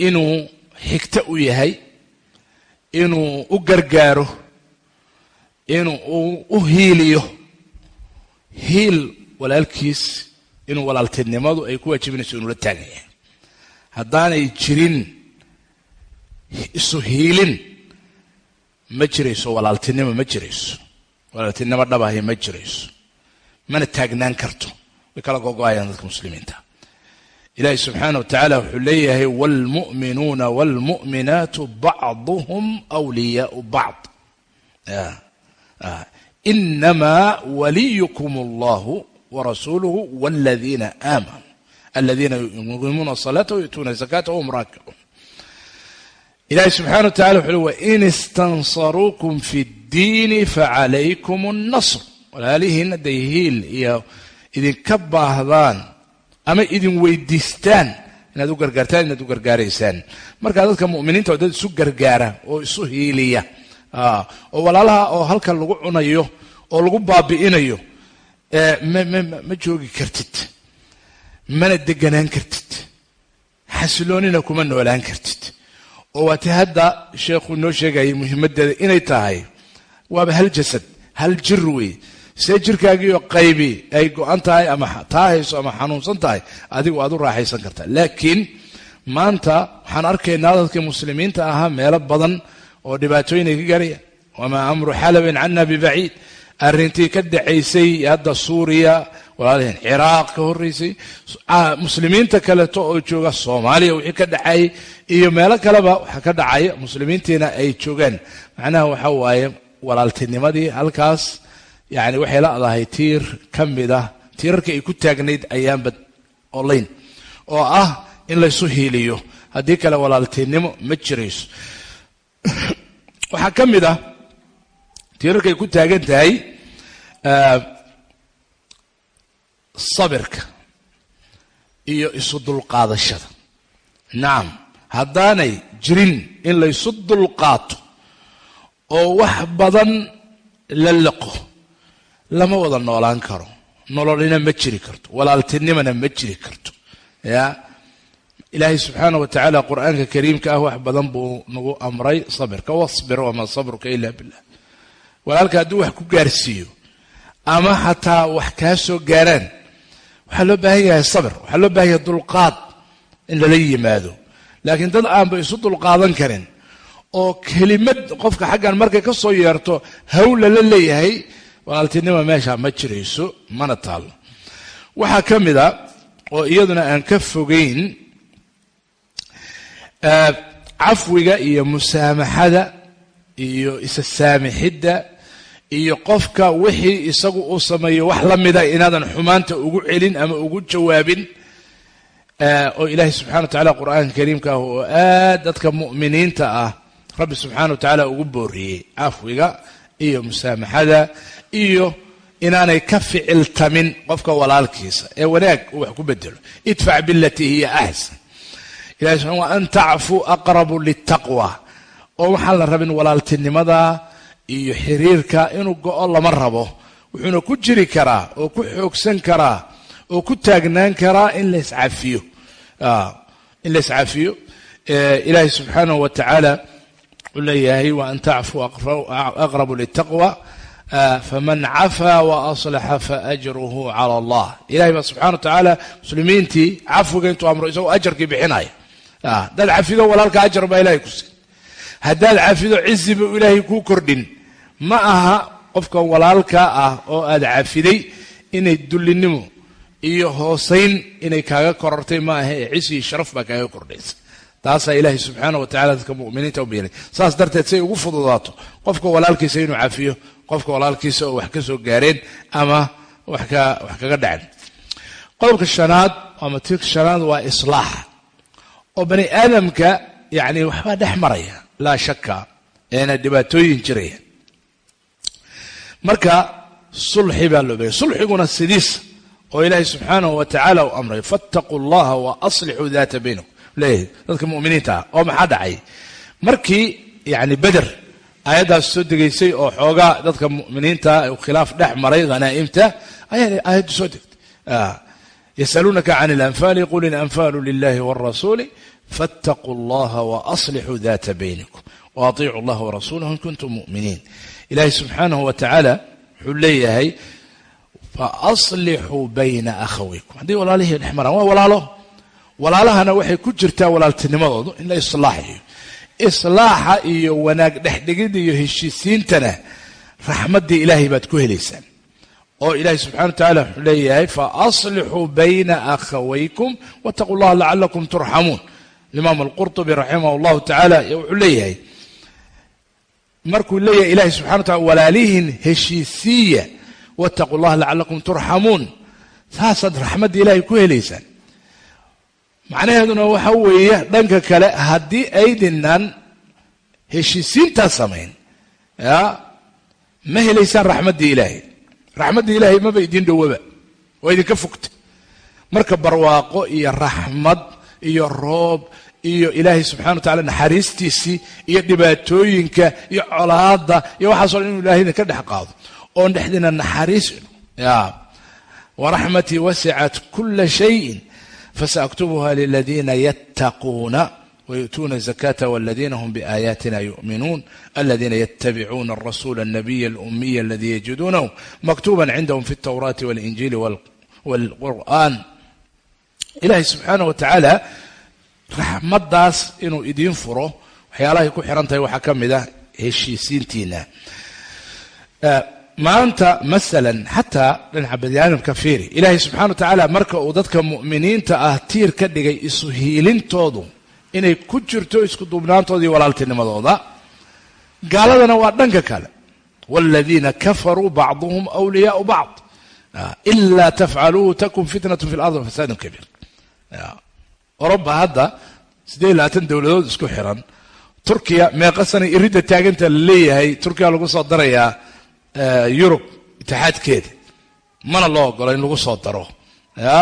inuu xigto u yahay inuu u gargaaro inuu u hiiliyo. Hiil walaalkiis inuu walaaltinimadu ay ku waajibinayso inuu la taagan yahay haddaanay jirin isu hiilin ma jirayso walaaltinimo ma jirayso. Walaaltinimo dhabahay ma jirayso. Mana taagnaan karto. Way kala gogo-ayaan dadka muslimiinta. Ilaahi subxaana wa tacaala wuxuu leeyahay wاlmu'minuuna wاlmu'minaatu bacduhum wliyaau bacd. Inama waliyukum allahu warasuuluhu wاladiina aamanuu aladiina yuqiimuuna الصalaata wayu'tuuna الzakata wahum raakicuun ilahi subxana wa tacala wuxuu le wain istansaruukum fi اddiini facalaykum الnasr walaalihiin hadday hiil iyo idinka baahdaan ama idin weydiistaan inaad u gargaartaan inaad u gargaaraysaan markaa dadka muminiinta oo dad isu gargaara oo isu hiiliya oo walaalaha oo halkan lagu cunayo oo lagu baabi'inayo ma joogi kartid. Mana deganaan kartid. Xasiloonina kuma noolaan kartid. Oo waati hadda sheekhuu noo sheegayay muhiimaddeeda inay tahay. Waaba hal jasad hal jir wey. See jirkaagiioo qaybi ay go-an tahay ama taa hayso ama xanuunsan tahay adigu aad u raaxaysan kartaa. Laakiin maanta waxaan arkaynaa dadkii muslimiinta ahaa meelo badan oo dhibaatooyin ay ka gaarayaan wamaa amru xalabin cana bibaciid arrintii ka dhacaysay hadda suuriya walaalihin ciraaq ka horreysay. Muslimiinta kaleeto oo jooga soomaaliya wixii ka dhacayay iyo meelo kaleba waxaa ka dhacaya muslimiintiina ay joogaan. Macnaha waxa waaye walaaltinimadii halkaas yani waxay ladahay tiir ka mid ah tiirarka ay ku taagnayd ayaanba olayn oo ah in laysu hiiliyo. Haddii kale walaaltinimo ma jirayso. [coughs] Waxaa ka mid ah ay ku taagan tahay sabirka iyo isu dulqaadashada nacam haddaanay jirin in laysu dulqaato oo wax badan la liqo lama wada noolaan karo. Nololina ma jiri karto walaaltinimana ma jiri karto. Ya ilaahay subxaana wa tacaala qur'aanka kariimka ah wax badan buu nagu amray sabirka. Wasbir wamaa sabruka ila billah walaalka hadduu wax ku gaarsiiyo ama xataa wax kaa soo gaaraan waxaa loo baahan yahay sabir waxaa loo baahan yahay dulqaad in lala yimaado. Laakiin dad aanba isu dulqaadan karin oo kelimad qofka xaggan markay ka soo yeerto haw lala leeyahay walaaltinima meesha ma jirayso mana taallo waxaa ka mid a oo iyaduna aan ka fogeyn cafwiga iyo musaamaxada iyo isa saamixidda iyo qofka wixii isagu uu sameeyo wax la mida inaadan xumaanta ugu celin ama ugu jawaabin oo ilaahay subxana wa tacala qur'aanka kariimka ah oo aad dadka mu'miniinta ah rabbi subxana wa tacaala ugu booriyey cafwiga iyo musaamaxada iyo inaanay ka ficiltamin qofka walaalkiisa ee wanaag uu wax ku bedelo idfac bilatii hiya axsan ilahi subxana wa an tacfuu aqrabu litaqwa oo waxaan la rabin walaaltinimada iyo xiriirka inuu go-o lama rabo wuxuuna ku jiri karaa oo ku xoogsan karaa oo ku taagnaan karaa in la iscafiyo. In la iscafiyo. Ilaahay subxaanahu wa tacaala wuxuu leeyahay wa an tacfuu aqrabu litaqwa faman cafaa waaslaxa faajruhu cala allah. Ilahay baa subxana wa tacaala muslimiintii cafiga intuu amro isagoo ajarkii bixinaya. Haddaad cafido walaalka ajar baa ilahay ku siin haddaad cafido cizi buu ilaahay kuu kordhin. Ma aha qofka walaalka ah oo aad cafiday inay dullinimo iyo hoosayn inay kaaga korortay ma aha ee cisi iyo sharaf baa kaaga kordhaysa. Taasaa ilaahay subxaana wa tacala dadka muminiinta u biilay saas darteed say ugu fududaato qofka walaalkiisa inuu cafiyo qofka walaalkiisa oo wax ka soo gaareen ama wax ka wax kaga dhacen qodobka shanaad ama tirka shanaad waa islaax. Oo bani aadamka yani waxbaa dhex maraya laa shaka eena dhibaatooyin jiraya marka sulxi baa loo beeyay sulxiguna sidiisa oo ilaahay subxaanahu wa tacaala uu amray fattaquu llaha wa aslixuu daata baynakum. Leeyahay dadka muminiinta ah oo maxaa dhacay? Markii yani beder aayaddaas soo degaysay oo xoogaa dadka muminiinta uu khilaaf dhex maray hanaa'imta ayaa aayaddu soo degtay. Yasaluunaka can ilanfaali qul ilanfaalu lilahi wاrasuuli faاtaquu اllaha waaslixuu data baynikum waaطiicuu اllaha warasuulahu in kuntum muminiin ilahi subxaanahu wa tacaala wuxuu leeyahay faaslixuu bayna akhawaykum haddii walaalihii dhex maraan waa walaalo walaalahana waxay ku jirtaa walaaltinimadoodu in la islaaxiyo islaaxa iyo wanaag dhexdhigida iyo heshiisiintana raxmaddii ilaahay baad ku helaysaan oo ilaahay subxana wa tacala wuxuu leeyahay faaslixuu bayna akhawaykum wattaquu llaha lacalakum turxamuun imaam alqurطubi raximah llahu tacaala wuxuu leeyahay markuu leeyahay ilahay subxana wa tacala walaalihiin heshiisiiya wattaquu llaha lacalakum turxamuun saasaad raxmadda ilaahay ku helaysaan. Macnaheeduna waxa weeye dhanka kale haddii aydinaan heshiisiintaa samayn ya ma helaysaan raxmaddii ilaahay. Raxmaddii ilaahay maba idin dhowaba waa idinka fogta. Marka barwaaqo iyo raxmad iyo roob iyo ilaahay subxana wa tacala naxariistiisii iyo dhibaatooyinka iyo colaada iyo waxaaso dhan inu ilahay idinka dhex qaado oon dhexdina naxariis ya waraxmatii wasicat kula shayin fasaaktubuha liladiina yattaquuna wayu'tuuna الزakata wاladina hm biaayatina yuؤminuun aladiina ytabicuuna الrasuula الnabiy اlumiy aladi yajiduunahu maktuba cindahm fi الtawrati wاlinjili wاlqur'an ilahay subxaanah wa tacaala raxmaddaas inuu idiin furo waxyaalahay ku xiran tahay waxaa ka mid ah heshiisiintiina. Maanta masalan xataa dhinaca baniaadamka fiiri ilaahay subxana wa marka uu dadka mu'miniinta ah tiir ka dhigay isu hiilintoodu inay ku jirto isku duubnaantooda iyo walaaltinimadooda gaaladana waa dhanka kale. Wاladiina kafaruu bacduhum wliyaau bacd. Ila tafcaluuhu takun fitnat fi lard fasaadun kabiir oroba hadda siddeed iyo labaatan dowladood isku xiran. Turkiya meeqa iridda taaganta la turkiya lagu soo darayaa yurub itixaadkeeda mana loo ogolo in lagu soo daro. Ya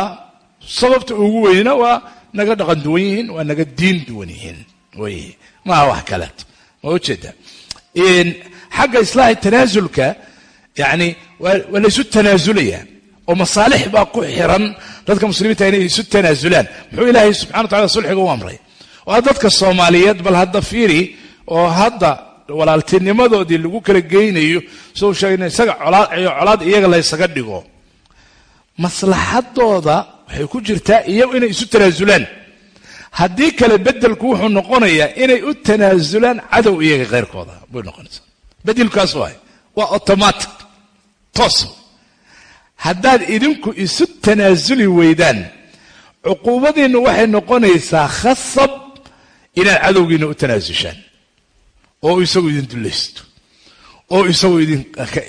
sababta ugu weynina waa naga dhaqan duwan yihiin waa naga diin duwan yihiin. Wey maaha wax kaleeto ma ujeeda xagga islaaxi tanaasulka yani waa laysu tanaasulaya oo masaalix baa ku xiran. Dadka muslimiinta inay isu tanaasulaan muxuu ilaahay subxana wa tacala sulxiga u amray? Waa dadka soomaaliyeed bal hadda fiiri oo hadda walaaltinimadoodii lagu kala geynayo sou sheegay isaga colaad colaad iyaga la dhigo. Maslaxadooda waxay ku jirtaa iyagu inay isu tanaasulaan haddii kale bedelku wuxuu noqonayaa inay u tanaasulaan cadow iyaga keyrkooda bay noqonaysaa. Bedelkaas waay. Waa automatic. Toos haddaad idinku isu tanaasuli weydaan cuquubadiinnu waxay noqonaysaa khasab inaad cadowgiina u tanaasushaan. Oo isagu idin dullaysto oo isagu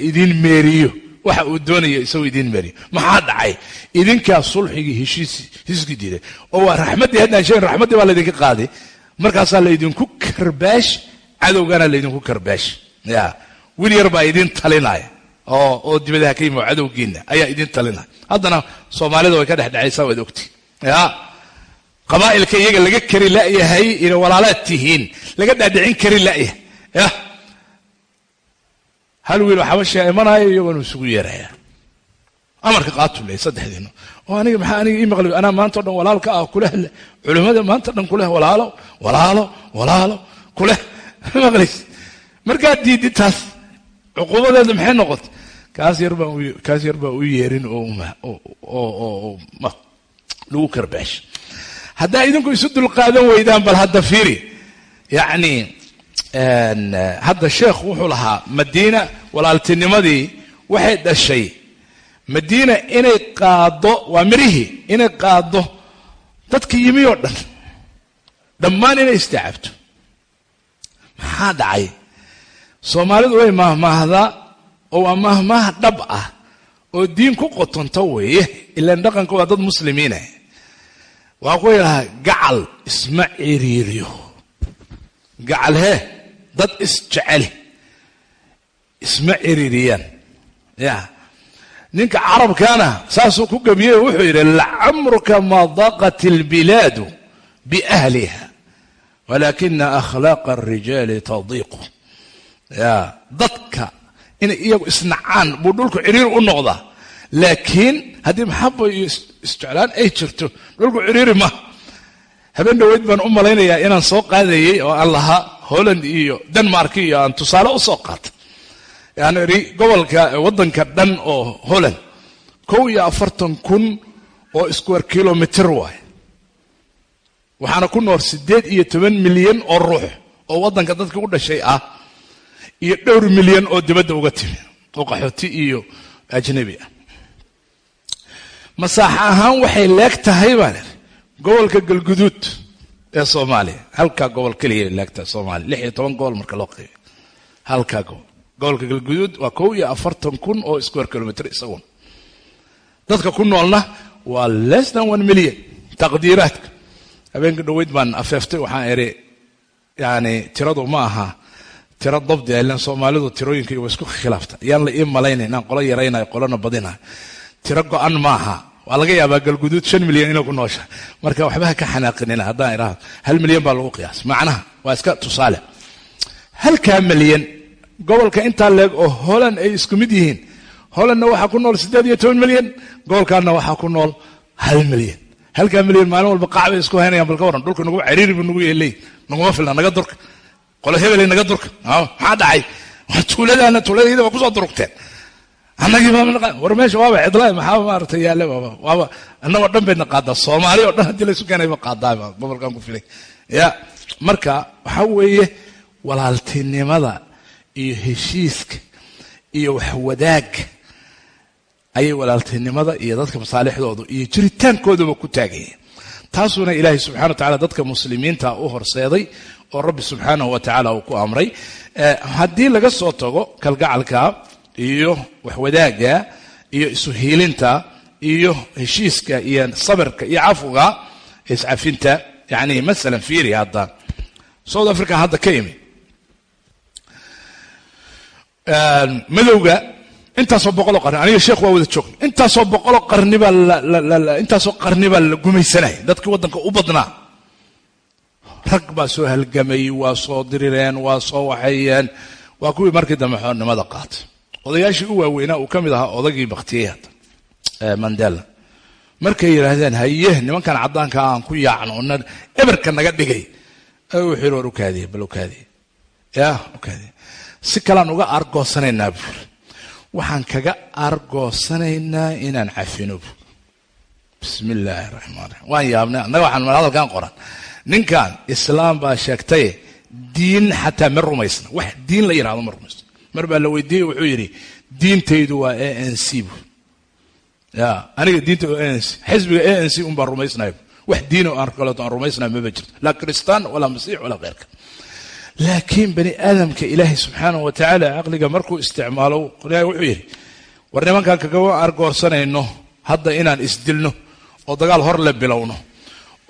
idin meeriyo waxa uu doonayo isagu idin meeriyo. Maxaa dhacay? Idinkaa sulxigii heshiiskii diiday. Oo waa raxmaddii haddaan sheegin raxmaddii baa laydinka qaaday. Markaasaa laydinku karbaash cadowgana laydinku karbaash. Ya wiil yar baa idin talinaya oo dibadaha ka yimi oo cadowgiina ayaa idin talina. Haddana soomaalida way ka dhexdhexaysaa waad ogti ya. Qabaa'ilka iyaga laga kari la'yahay ina walaalaad tihiin laga dhaadhicin kari la'yahay ya. Hal wiil xabashiga imanaayo iyagoonu isugu yeeraya. Amarka qaatu leey saddexdiina oo aniga maxaa aniga ii maqli anaa maanta o dhan walaalka ah kuleh culimmada maanta dhan kuleh walaalo walaalo walaalo kuleh [laughs] maqlays markaad diidi taas cuquubadeeda maxay noqotay? Kaas yar baan kaas yar baa u yeerin oo lagu karbaash haddaa idinku isu dulqaadan weydaan bal hadda fiiri. Yacni hadda sheekh wuxuu lahaa madiina walaaltinimadii waxay dhashay madiina inay qaaddo waa mirihii inay qaaddo dadka yimi oo dhan. Dhammaan inay istaacabto maxaa dhacay soomaalidu way mahmaahdaa oo waa mahmaah dhab ah oo diin ku qotonta weeye. Ilaan dhaqanka waa dad muslimiine. Waa ku yidhahaa gacal isma ciriiriyo. Gacal hee dad isjeceli isma ciriiriyaan. Ya ninka carabkana saasuu ku gebiyey wuxuu yidhi lacamruka ma daqat albilaadu biahliha walaakina akhlaaqa alrijaali tadiiqu ya dadka inay iyagu isnacaan buu dhulku ciriiri u noqdaa. Laakiin haddii maxaba iyo isjeclaan ay jirto dhulku ciriiri ma. Habeen dhaweyd baan u malaynayaa inaan soo qaadayey oo aan lahaa holland iyo denmark iyo aan tusaale u soo qaata yani gobolka waddanka dhan oo holland kow iyo afartan kun oo square kilomitr waay waxaana ku nool siddeed iyo toban milyan oo ruux oo waddanka dadka u dhashay ah iyo dhowr milyan oo dibadda uga timi oo qaxooti iyo ajnabi. Ah masaax ahaan waxay leeg tahay baan idhi gobolka galguduud ee soomaaliya halkaa gobol keliya leeg tahay soomaaliya lix iyo toban gobol marka loo qiibiyo halkaa gobol. Gobolka galguduud waa kow iyo afartan kun oo square kilomitr isaguna dadka ku noolna waa less than one million. Taqdiiraadka. Habeenka dhoweyd baan afeeftay waxaan idhi yani tiradu ma aha tiro dabdi ilan soomaalidu tirooyinka waa isku khilaafta. Yaan la ii malaynay inaan qolo yaraynayo qolona badinayo tiro go-an maaha. Waa laga yaabaa galguduud shan milyan inay ku noosha. Marka waxba ha ka xanaaqinina haddaan idhaahdo hal milyan baa lagu qiyaas. Macnaha waa iska tusaale. Halkaa milyan gobolka intaa leeg oo holland ay isku mid yihiin. Hollandna waxaa ku nool siddeed iyo toban milyan gobolkaana waxaa ku nool hal milyan. Halkaa milyan maalin walba qacbay isku haynayaan bal ka waran dhulka nagu ciriiri bu nagu yeelay. Naguma filna naga durka qolo hebelay naga durka. Maxaa dhacay? Tuuladaana tuuladayda waa ku soo durugteen. Annagii baa war meesha waaba cidlaay maxaa maaragtay yaale waaba annagoo dhan bayna qaadaa. Soomaali oo dhan haddii laysu keenayba qaadaa gobolkan ku filay. Ya marka waxaa weeye walaaltinimada iyo heshiiska iyo waxwadaagga ayay walaaltinimada iyo dadka masaalixdoodu iyo jiritaankooduba ku taagayeen. Taasuuna ilaahay subxana wa tacala dadka muslimiinta u horseeday oo rabbi subxaanahu wa tacaala uu ku amray. Haddii laga soo tago kalgacalka iyo waxwadaagga iyo isuhiilinta iyo heshiiska iyo sabirka iyo cafuga iscafinta yani masalan fiiri hadda south africa hadda ka imi madowga intaasoo boqoloo qarni aniga sheekh waa wada joog intaasoo boqoloo qarnibaa intaasoo qarnibaa la gumaysanay dadkii waddanka u badnaa rag baa soo halgamay waa soo dirireen waa soo waxayeen waa kuwii markii dambe xoornimada qaatay. Odayaashii u waaweynaa uu ka mid ahaa odagii baktiyey mandela. Markay yidhaahdeen haye nimankan caddaanka aan ku yaacno na eberka naga dhigay. Wuxuu yidhi war ukaadiye bal ukaadiye ya ukaadiye si kalean uga argoosanaynaa buuri waxaan kaga argoosanaynaa inaan cafino buuri bismi illaahi raxmaan raxiim waan yaabnay annaga waxaan hadalkan qoran ninkan islaam baa sheegtaye diin xataa ma rumaysna wax diin la yidhahdo ma rumaysna mar baa la weydiiyey wuxuu yidhi diintaydu waa a n c bu ya aniga diintaydu a n c xisbiga a n c un baan rumaysnayo wax diino aan kaleeto aan rumaysnayo maba jirto. Laa kristaan walaa masiix walaa kheyrka laakiin bani aadamka ilaahay subxaanahu wa tacaala caqliga markuu isticmaalo ilahay wuxuu yidhi war nimankan kagama argoorsanayno hadda inaan isdilno oo dagaal hor la bilowno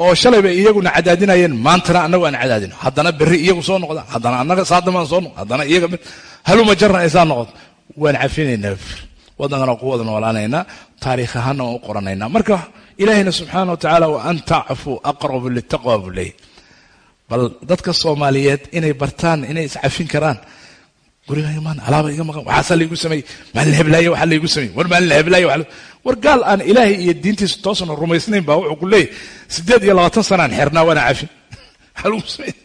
oo shalayba iyaguna cadaadinayeen. Maantana annagu aan cadaadino. Haddana berri iyagu soo noqda. Haddana annaga saadamaan soo noqdo haddana iyaga haluma jarna saa noqoto. Waan cafinaynaa waddankana ku wada noolaanaynaa taariikh ahaana waan u qoranaynaa. Marka ilaahayna subxaana wa tacaala wa an tacfuu aqrabu litaqwa buu leeyay bal dadka soomaaliyeed inay bartaan inay iscafin karaan guriga imaan alaaba iga maqan waxaasaa laygu sameeyey maalin heblaaye waxaa laygu sameeyey war maalin heblaaye waxaa war gaal aan ilaahay iyo diintiisa toosana rumaysnayn baa wuxuu ku leeyahy siddeed iyo labaatan sanaan xirnaa waana cafin [laughs]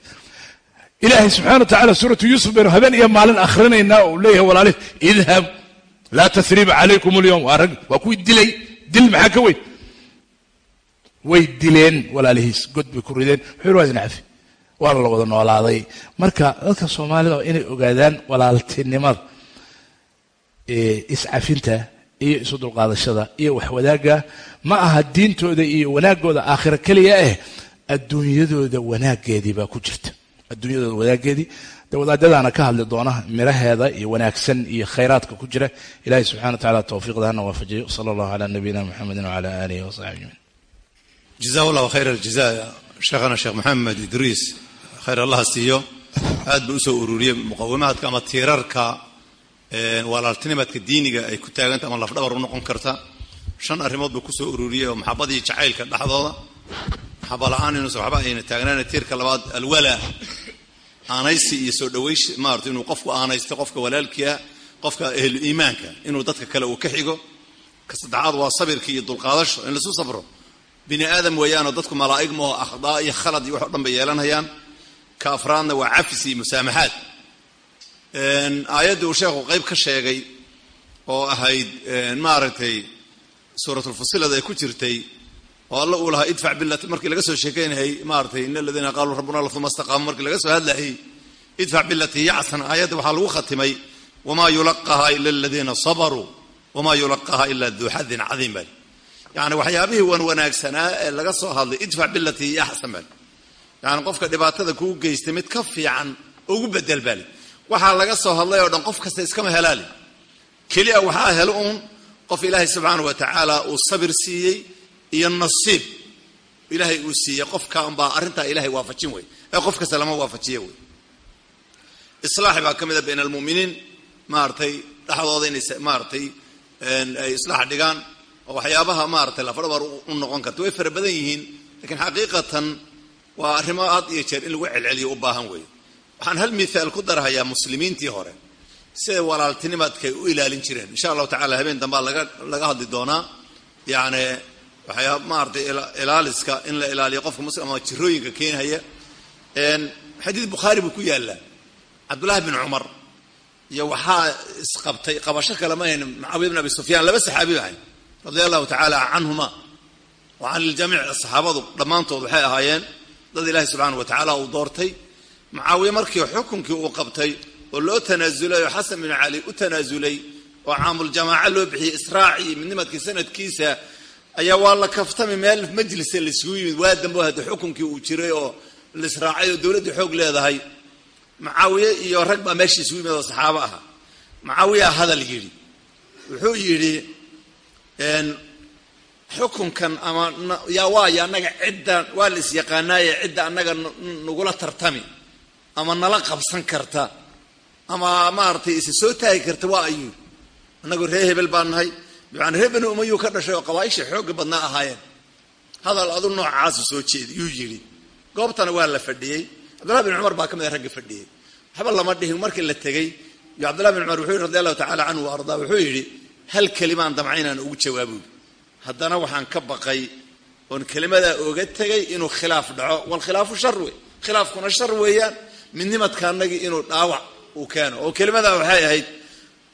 ilaahay subxana wa tacala suuratu yuusuf baynu habeen iyo maalin akhrinaynaa uu leeyahay walaali idhab laa tasriba calaykum alyowm waa kuwii dilay dil maxaa ka weyn? Way dileen walaalihiis god bay ku rideen wuxuu waa idin cafi waana la wada noolaaday. Marka dadka soomaalida waa inay ogaadaan walaaltinimada iscafinta iyo isu dulqaadashada iyo waxwadaagga ma aha diintooda iyo wanaagooda aakhira keliya ah adduunyadooda wanaaggeedii baa ku jirta. Adduunyadooda wanaaggeedii. De ka hadli doona miraheeda iyo wanaagsan iyo khayraadka ku jira. Ilahi subxana wa tacala towfiiqda hana waafajiyo sala allahu cala nabiyina muxamedin wcala aalihi wasaxbi ajmaciin. Jaza allahu khayr aljaza sheekhana sheekh maxamed idriis khayr allaha siiyo aad buu u soo ururiyey muqawimaadka ama tiirarka walaaltinimadka diiniga ay ku taaganta ama lafdhabar u noqon karta. Shan arrimood buu ku soo ururiyey oo maxabadii jacaylka dhexdooda. Maxaba la'aan inuusan waxba ayna taagnaana tiirka labaad alwala. Aanaysi iyo soo dhawaysh maarata inuu qofku aanaysto qofka walaalkiia qofka ehlu iimaanka inuu dadka kale uu ka xigo. Ka saddexaad waa sabirka iyo dulqaadasho in laisu sabro. Bini aadam weeyaanoo dadku malaa'ig maaho akhdaa iyo khalad iyo wax o dhan bay yeelanayaan ka afraadna waa cafis musaamaxaad aayadda uu sheekhu qayb ka sheegay oo ahayd maaragtay suuratulfusilada ay ku jirtay oo alla uu lahaa idfac bilati markii laga soo sheekeynayay maaratay in aladiina qaaluu rabbuna la uma istaqaamu markii laga soo hadlayay idfac bilati yacsan aayadda waxaa lagu khatimay wamaa yulaqaha ila aladiina sabaruu wamaa yulaqaha ila duu xadin cadiim bal yani waxyaabihii wan wanaagsanaa ee laga soo hadlay idfac bilati yaxsan bal yani qofka dhibaatada kuu geystay mid ka fiican ugu bedel bale waxaa laga soo hadlay oo dhan qof kasta iskama helaali. Keliya waxaa helo uun qof ilaahay subxaana wa tacaala uu sabir siiyey iyo nasiib ilaahay uu siiyey. Qofkan baa arrintaa ilahay waafajin wey ee qof kasta lama waafajiye wey islaaxi baa ka mid a bayna almuminiin. Maaratay dhexdooda inay maaratay ay islaax dhigaan oo waxyaabaha maaratay lafdhabar u noqon karta. Way fara badan yihiin lakiin xaqiiqatan waa arrimo had iyo jeer in lagu celceliyo u baahan weeye waxaan hal mithaal ku darhayaa muslimiintii hore siday walaaltinimadkay u ilaalin jireen. Insha allahu tacala habeen dambaa laga hadli doonaa. Yani waxyaa maaratay ilaaliska in la ilaaliyo qofka muslim ama jirooyinka keenhaya xadiid bukhaari buu ku yaallaa. Cabdullahi bin cumar. Iyo waxaa isqabtay qabasho kale ma hayn mucaawiya bin abi sufyaan laba saxaabi ahay radia allahu tacaala canhuma. Wa can iljamiic saxaabadu dhammaantood waxay ahaayeen dad ilaahi wa tacaala uu doortay. Mucaawiye markii xukunkii uu qabtay oo loo tanaasulay oo xasan bin cali u tanaasulay oo caamuljamaaca loo bixiyey israacii midnimadkii sanadkiisa ayaa waa la kaftami meel majlisa laisugu yimid. Waa dambo hadda xukunkii uu jiray oo laisraacay oo dowladdii xoog leedahay. Mucaawiye iyo rag baa meesha isugu yimid oo saxaabo ahaa mucaawiyaa hadal yidhi. Wuxuu yidhi xukunkan ama yaa waayo annaga cidda waa la isyaqaanaaye cidda annaga nagula tartami. Ama nala qabsan karta. Ama maaragtay isa soo taagi karta waa ayuu. Annagoo reer hebel baan nahay. Bimacana reer bani umayuu ka dhashay oo qabaaisha xoogga badnaa ahaayeen. Hadal adu noocaasu soo jeeda yuu yidhi. Goobtana waa la fadhiyey. Cabdullahi bin cumar baa ka mid a ragga fadhiyey. Waxba lama dhihin markii la tegey iyo cabdullahi bin cumar wuxuu yidhi radi allahu tacala canhu ardaa wuxuu yidhi hal kelimaan damca inaan ugu jawaabuy haddana waxaan ka baqay oon kelimadaa oga tegay inuu khilaaf dhaco. Walkhilaafu shar wey. Khilaafkuna shar weeyaan. Midnimadka anagii inuu dhaawac uu keeno. Oo kelimadaa waxay ahayd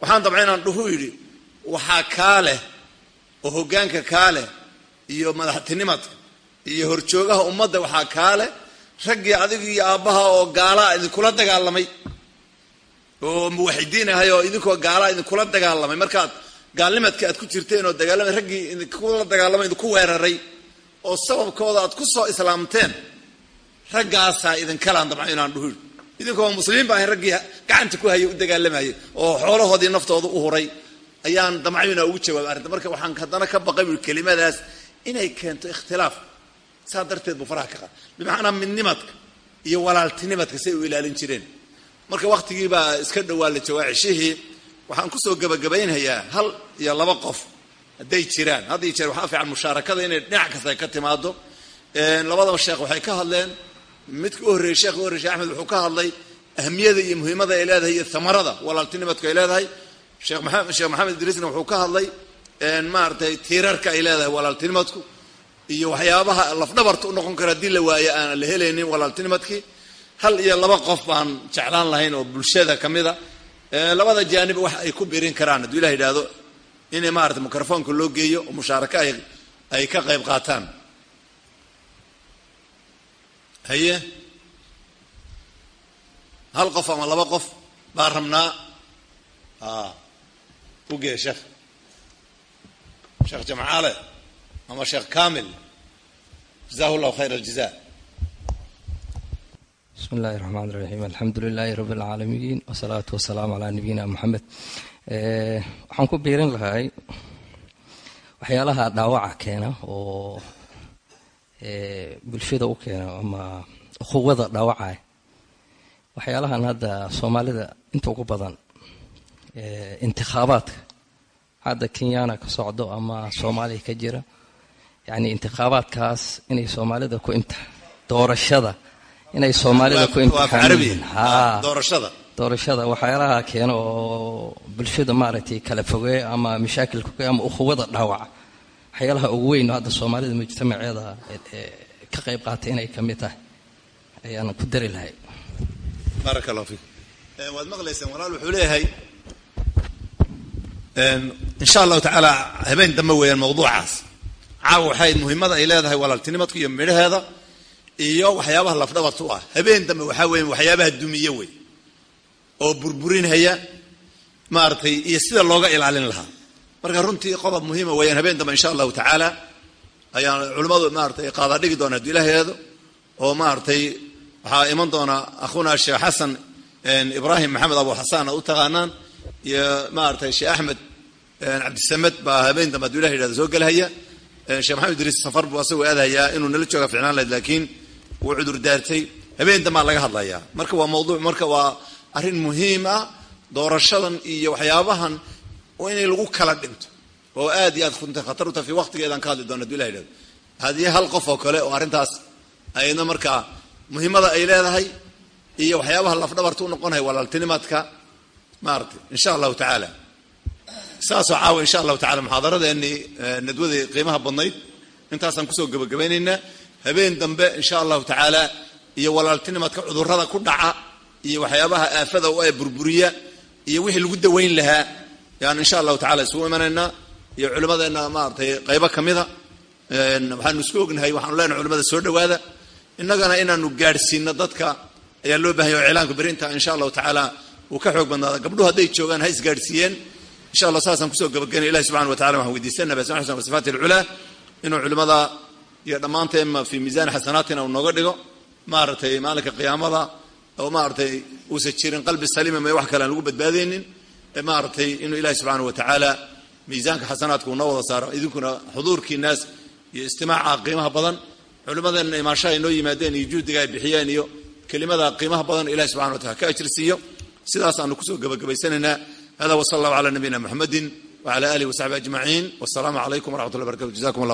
waxaan damca inaan dhuhu yidhi waxaa kaa leh oo hoggaanka kaa leh iyo madaxtinimadka iyo horjoogaha ummadda waxaa kaa leh raggii adigu iyo aabbaha oo gaalaa idinkula dagaalamay. Oo muwaxidiin ahay oo idinkoo gaalaa idinkula dagaalamay. Markaad gaalnimadka aad ku jirteen oo dagaalama raggii idinkula dagaalamay idinku weeraray oo sababkooda aad ku soo islaamteen raggaasaa idinkalaan damco inaan dhuhu idinkoo muslimiin ba raggii gacanta ku hayay u dagaalamayay oo xoolahoodii naftooda u huray. Ayaan damco inaa ugu jawaabay arrinta marka waxaan haddana ka baqay bui kelimadaas inay keento ikhtilaaf saa darteed buu faraha ka qaad bimacnaa midnimadka iyo walaaltinimadka say u ilaalin jireen. Marka waktigiibaa iska dhowaa la jawaa ceshihii waxaan ku soo gebagabaynhayaa hal iyo laba qof. Hadday jiraan. Had iyo jeer waxaa fiican mushaarakada inay dhinac kasta ka timaado labadaba sheekh waxay ka hadleen. Midka u horreeyey sheekh u horrey shekh axmed wuxuu ka hadlay ahmiyada iyo muhiimada ay leedahay iyo hamarada walaaltinimadku ay leedahay. Sheekh maxamed idriisna wuxuu ka hadlay maaragtay tiirarka ay leedahay walaaltinimadku iyo waxyaabaha lafdhabarta u noqon kara haddii la waayo aan la helaynin walaaltinimadkii. Hal iyo laba qof baan jeclaan lahayn oo bulshada ka mida labada jaanib wax ay ku birin karaan. Hadduu ilah yidhaahdo in maarata microfoonka loo geeyo oo mushaaraka ay ay ka qayb qaataan. Haye? Hal qof ama laba qof? Baan rabnaa? Ugeeya sheekh. Sheekh jamcaale ama sheekh kamil jazahu llahu khayr aljaza bismi illahi raxmaan iraxiim alxamdu lilaahi rabi alcaalamiin wasalaatu wasalaamu calaa nabiyina moxamed waxaan ku biirin lahay waxyaalaha dhaawaca keena oo bulshada u keena ama quwada dhaawacay waxyaalahan hadda soomaalida inta ugu badan intikhaabaadka hadda kenyana ka socdo ama soomaaliya ka jira yacni intikhaabaadkaas inay soomaalida ku doorashada inay soomaalida ku imtixaaniyiin doorashada. Doorashada waxyaalaha keena oo bulshada maaragtay kala fogeeya ama mashaakilka ama ukhuwada dhaawaca waxyaalaha ugu weyn oo hadda soomaalida mujtamaceeda ka qayb qaatay inay ka mid tahay ayaan ku dari lahay. Baaraka allahu fiik waad maqlaysaan walaal wuxuu leeyahay insha allahu tacaala habeen dambe weeyaan mawduucaas. Caawa waxay muhiimada ay leedahay walaaltinimadku iyo midhaheeda iyo waxyaabaha lafdhabarta u ah. Habeen dambe waxaa weya waxyaabaha dumiye wey oo burburinhaya maaragtay iyo sida looga ilaalin lahaa. Marka runtii qodob muhiima weeyaan habeen dambe insha allahu tacaala ayaan culimmadu maaratay qaada dhigi doona hadduu ilaahayado oo maaragtay waxaa iman doona akhuna sheekh xasan ibraahim maxamed abu xasan aad u taqaanaan. Iyo maaragtay sheekh axmed cabdisamed baa habeen dambe hadduu ilah yidhahdo soo gelhaya sheekh maxamed idriis safar buu asagoo aadayaa inuu nala jooga ficnaan lahayd laakiin wuu cudur daartay. Habeen dambaa laga hadlayaa. Marka waa mawduuc marka waa arrin muhiim ah doorashadan iyo waxyaabahan inay lagu kala dhinto. Oo aad iyo aad runta khatar u tahay fi waqtigeedaan ka hadli doona haduu ilah yidhahdo haddii hal qof oo kale oo arrintaas ayadna markaa muhiimada ay leedahay iyo waxyaabaha lafdhabarta u noqonaya walaaltinimadka maaragtay insha allahu tacaala saasoo caawa insha allahu tacala muxaadaradeennii nadwadii qiimaha badnayd. Intaasaan ku soo gebagabaynaynaa habeen dambe insha allahu tacaala iyo walaaltinimadka cudurrada ku dhaca iyo waxyaabaha aafada u ee burburiya iyo wixii lagu dawayn lahaa yaan insha allahu tacala isugu imanaynaa iyo culimmadeenna maaragtay qaybo ka mida waxaanu isku ognahay waxaanu leenahay culimada soo dhowaada innagana inaanu gaadhsiino dadka ayaa loo bahanya o iclaanka berinta insha allahu tacaala uu ka xoog badnaada gabdhuhu hadday joogaan ha isgaadhsiiyeen insha allah saasaan ku soo gabagaynaya ilahi subxana wa tacala waxaan weydiisanaa basma xusna wasifaati alculaa inuu culimmada iyo dhammaanteenma fii miisaani xasanaatina uu nooga dhigo maaragtay maalinka qiyaamada oo maaragtay uusan jirin qalbi saliima may wax kale lagu badbaadaynin maaragtay inuu ilahi subxaana wa tacaala miisaanka xasanaadka uu noo saaro idinkuna xuduurkiinaas iyo istimaaca qiimaha badan culimmadeenna imaanshaha ay noo yimaadeen iyo juhdiga ay bixiyeen iyo kelimada qiimaha badan ilahi subxana wa tacala ka ajirsiiyo sidaas aanu ku soo gabagabaysanaynaa. Hada wsala allahu cala nabiyina muxamedi wcala alihi wasaxbi ajmaciin wasalaamu calaykum waraxmat llah barakatu jazakum allah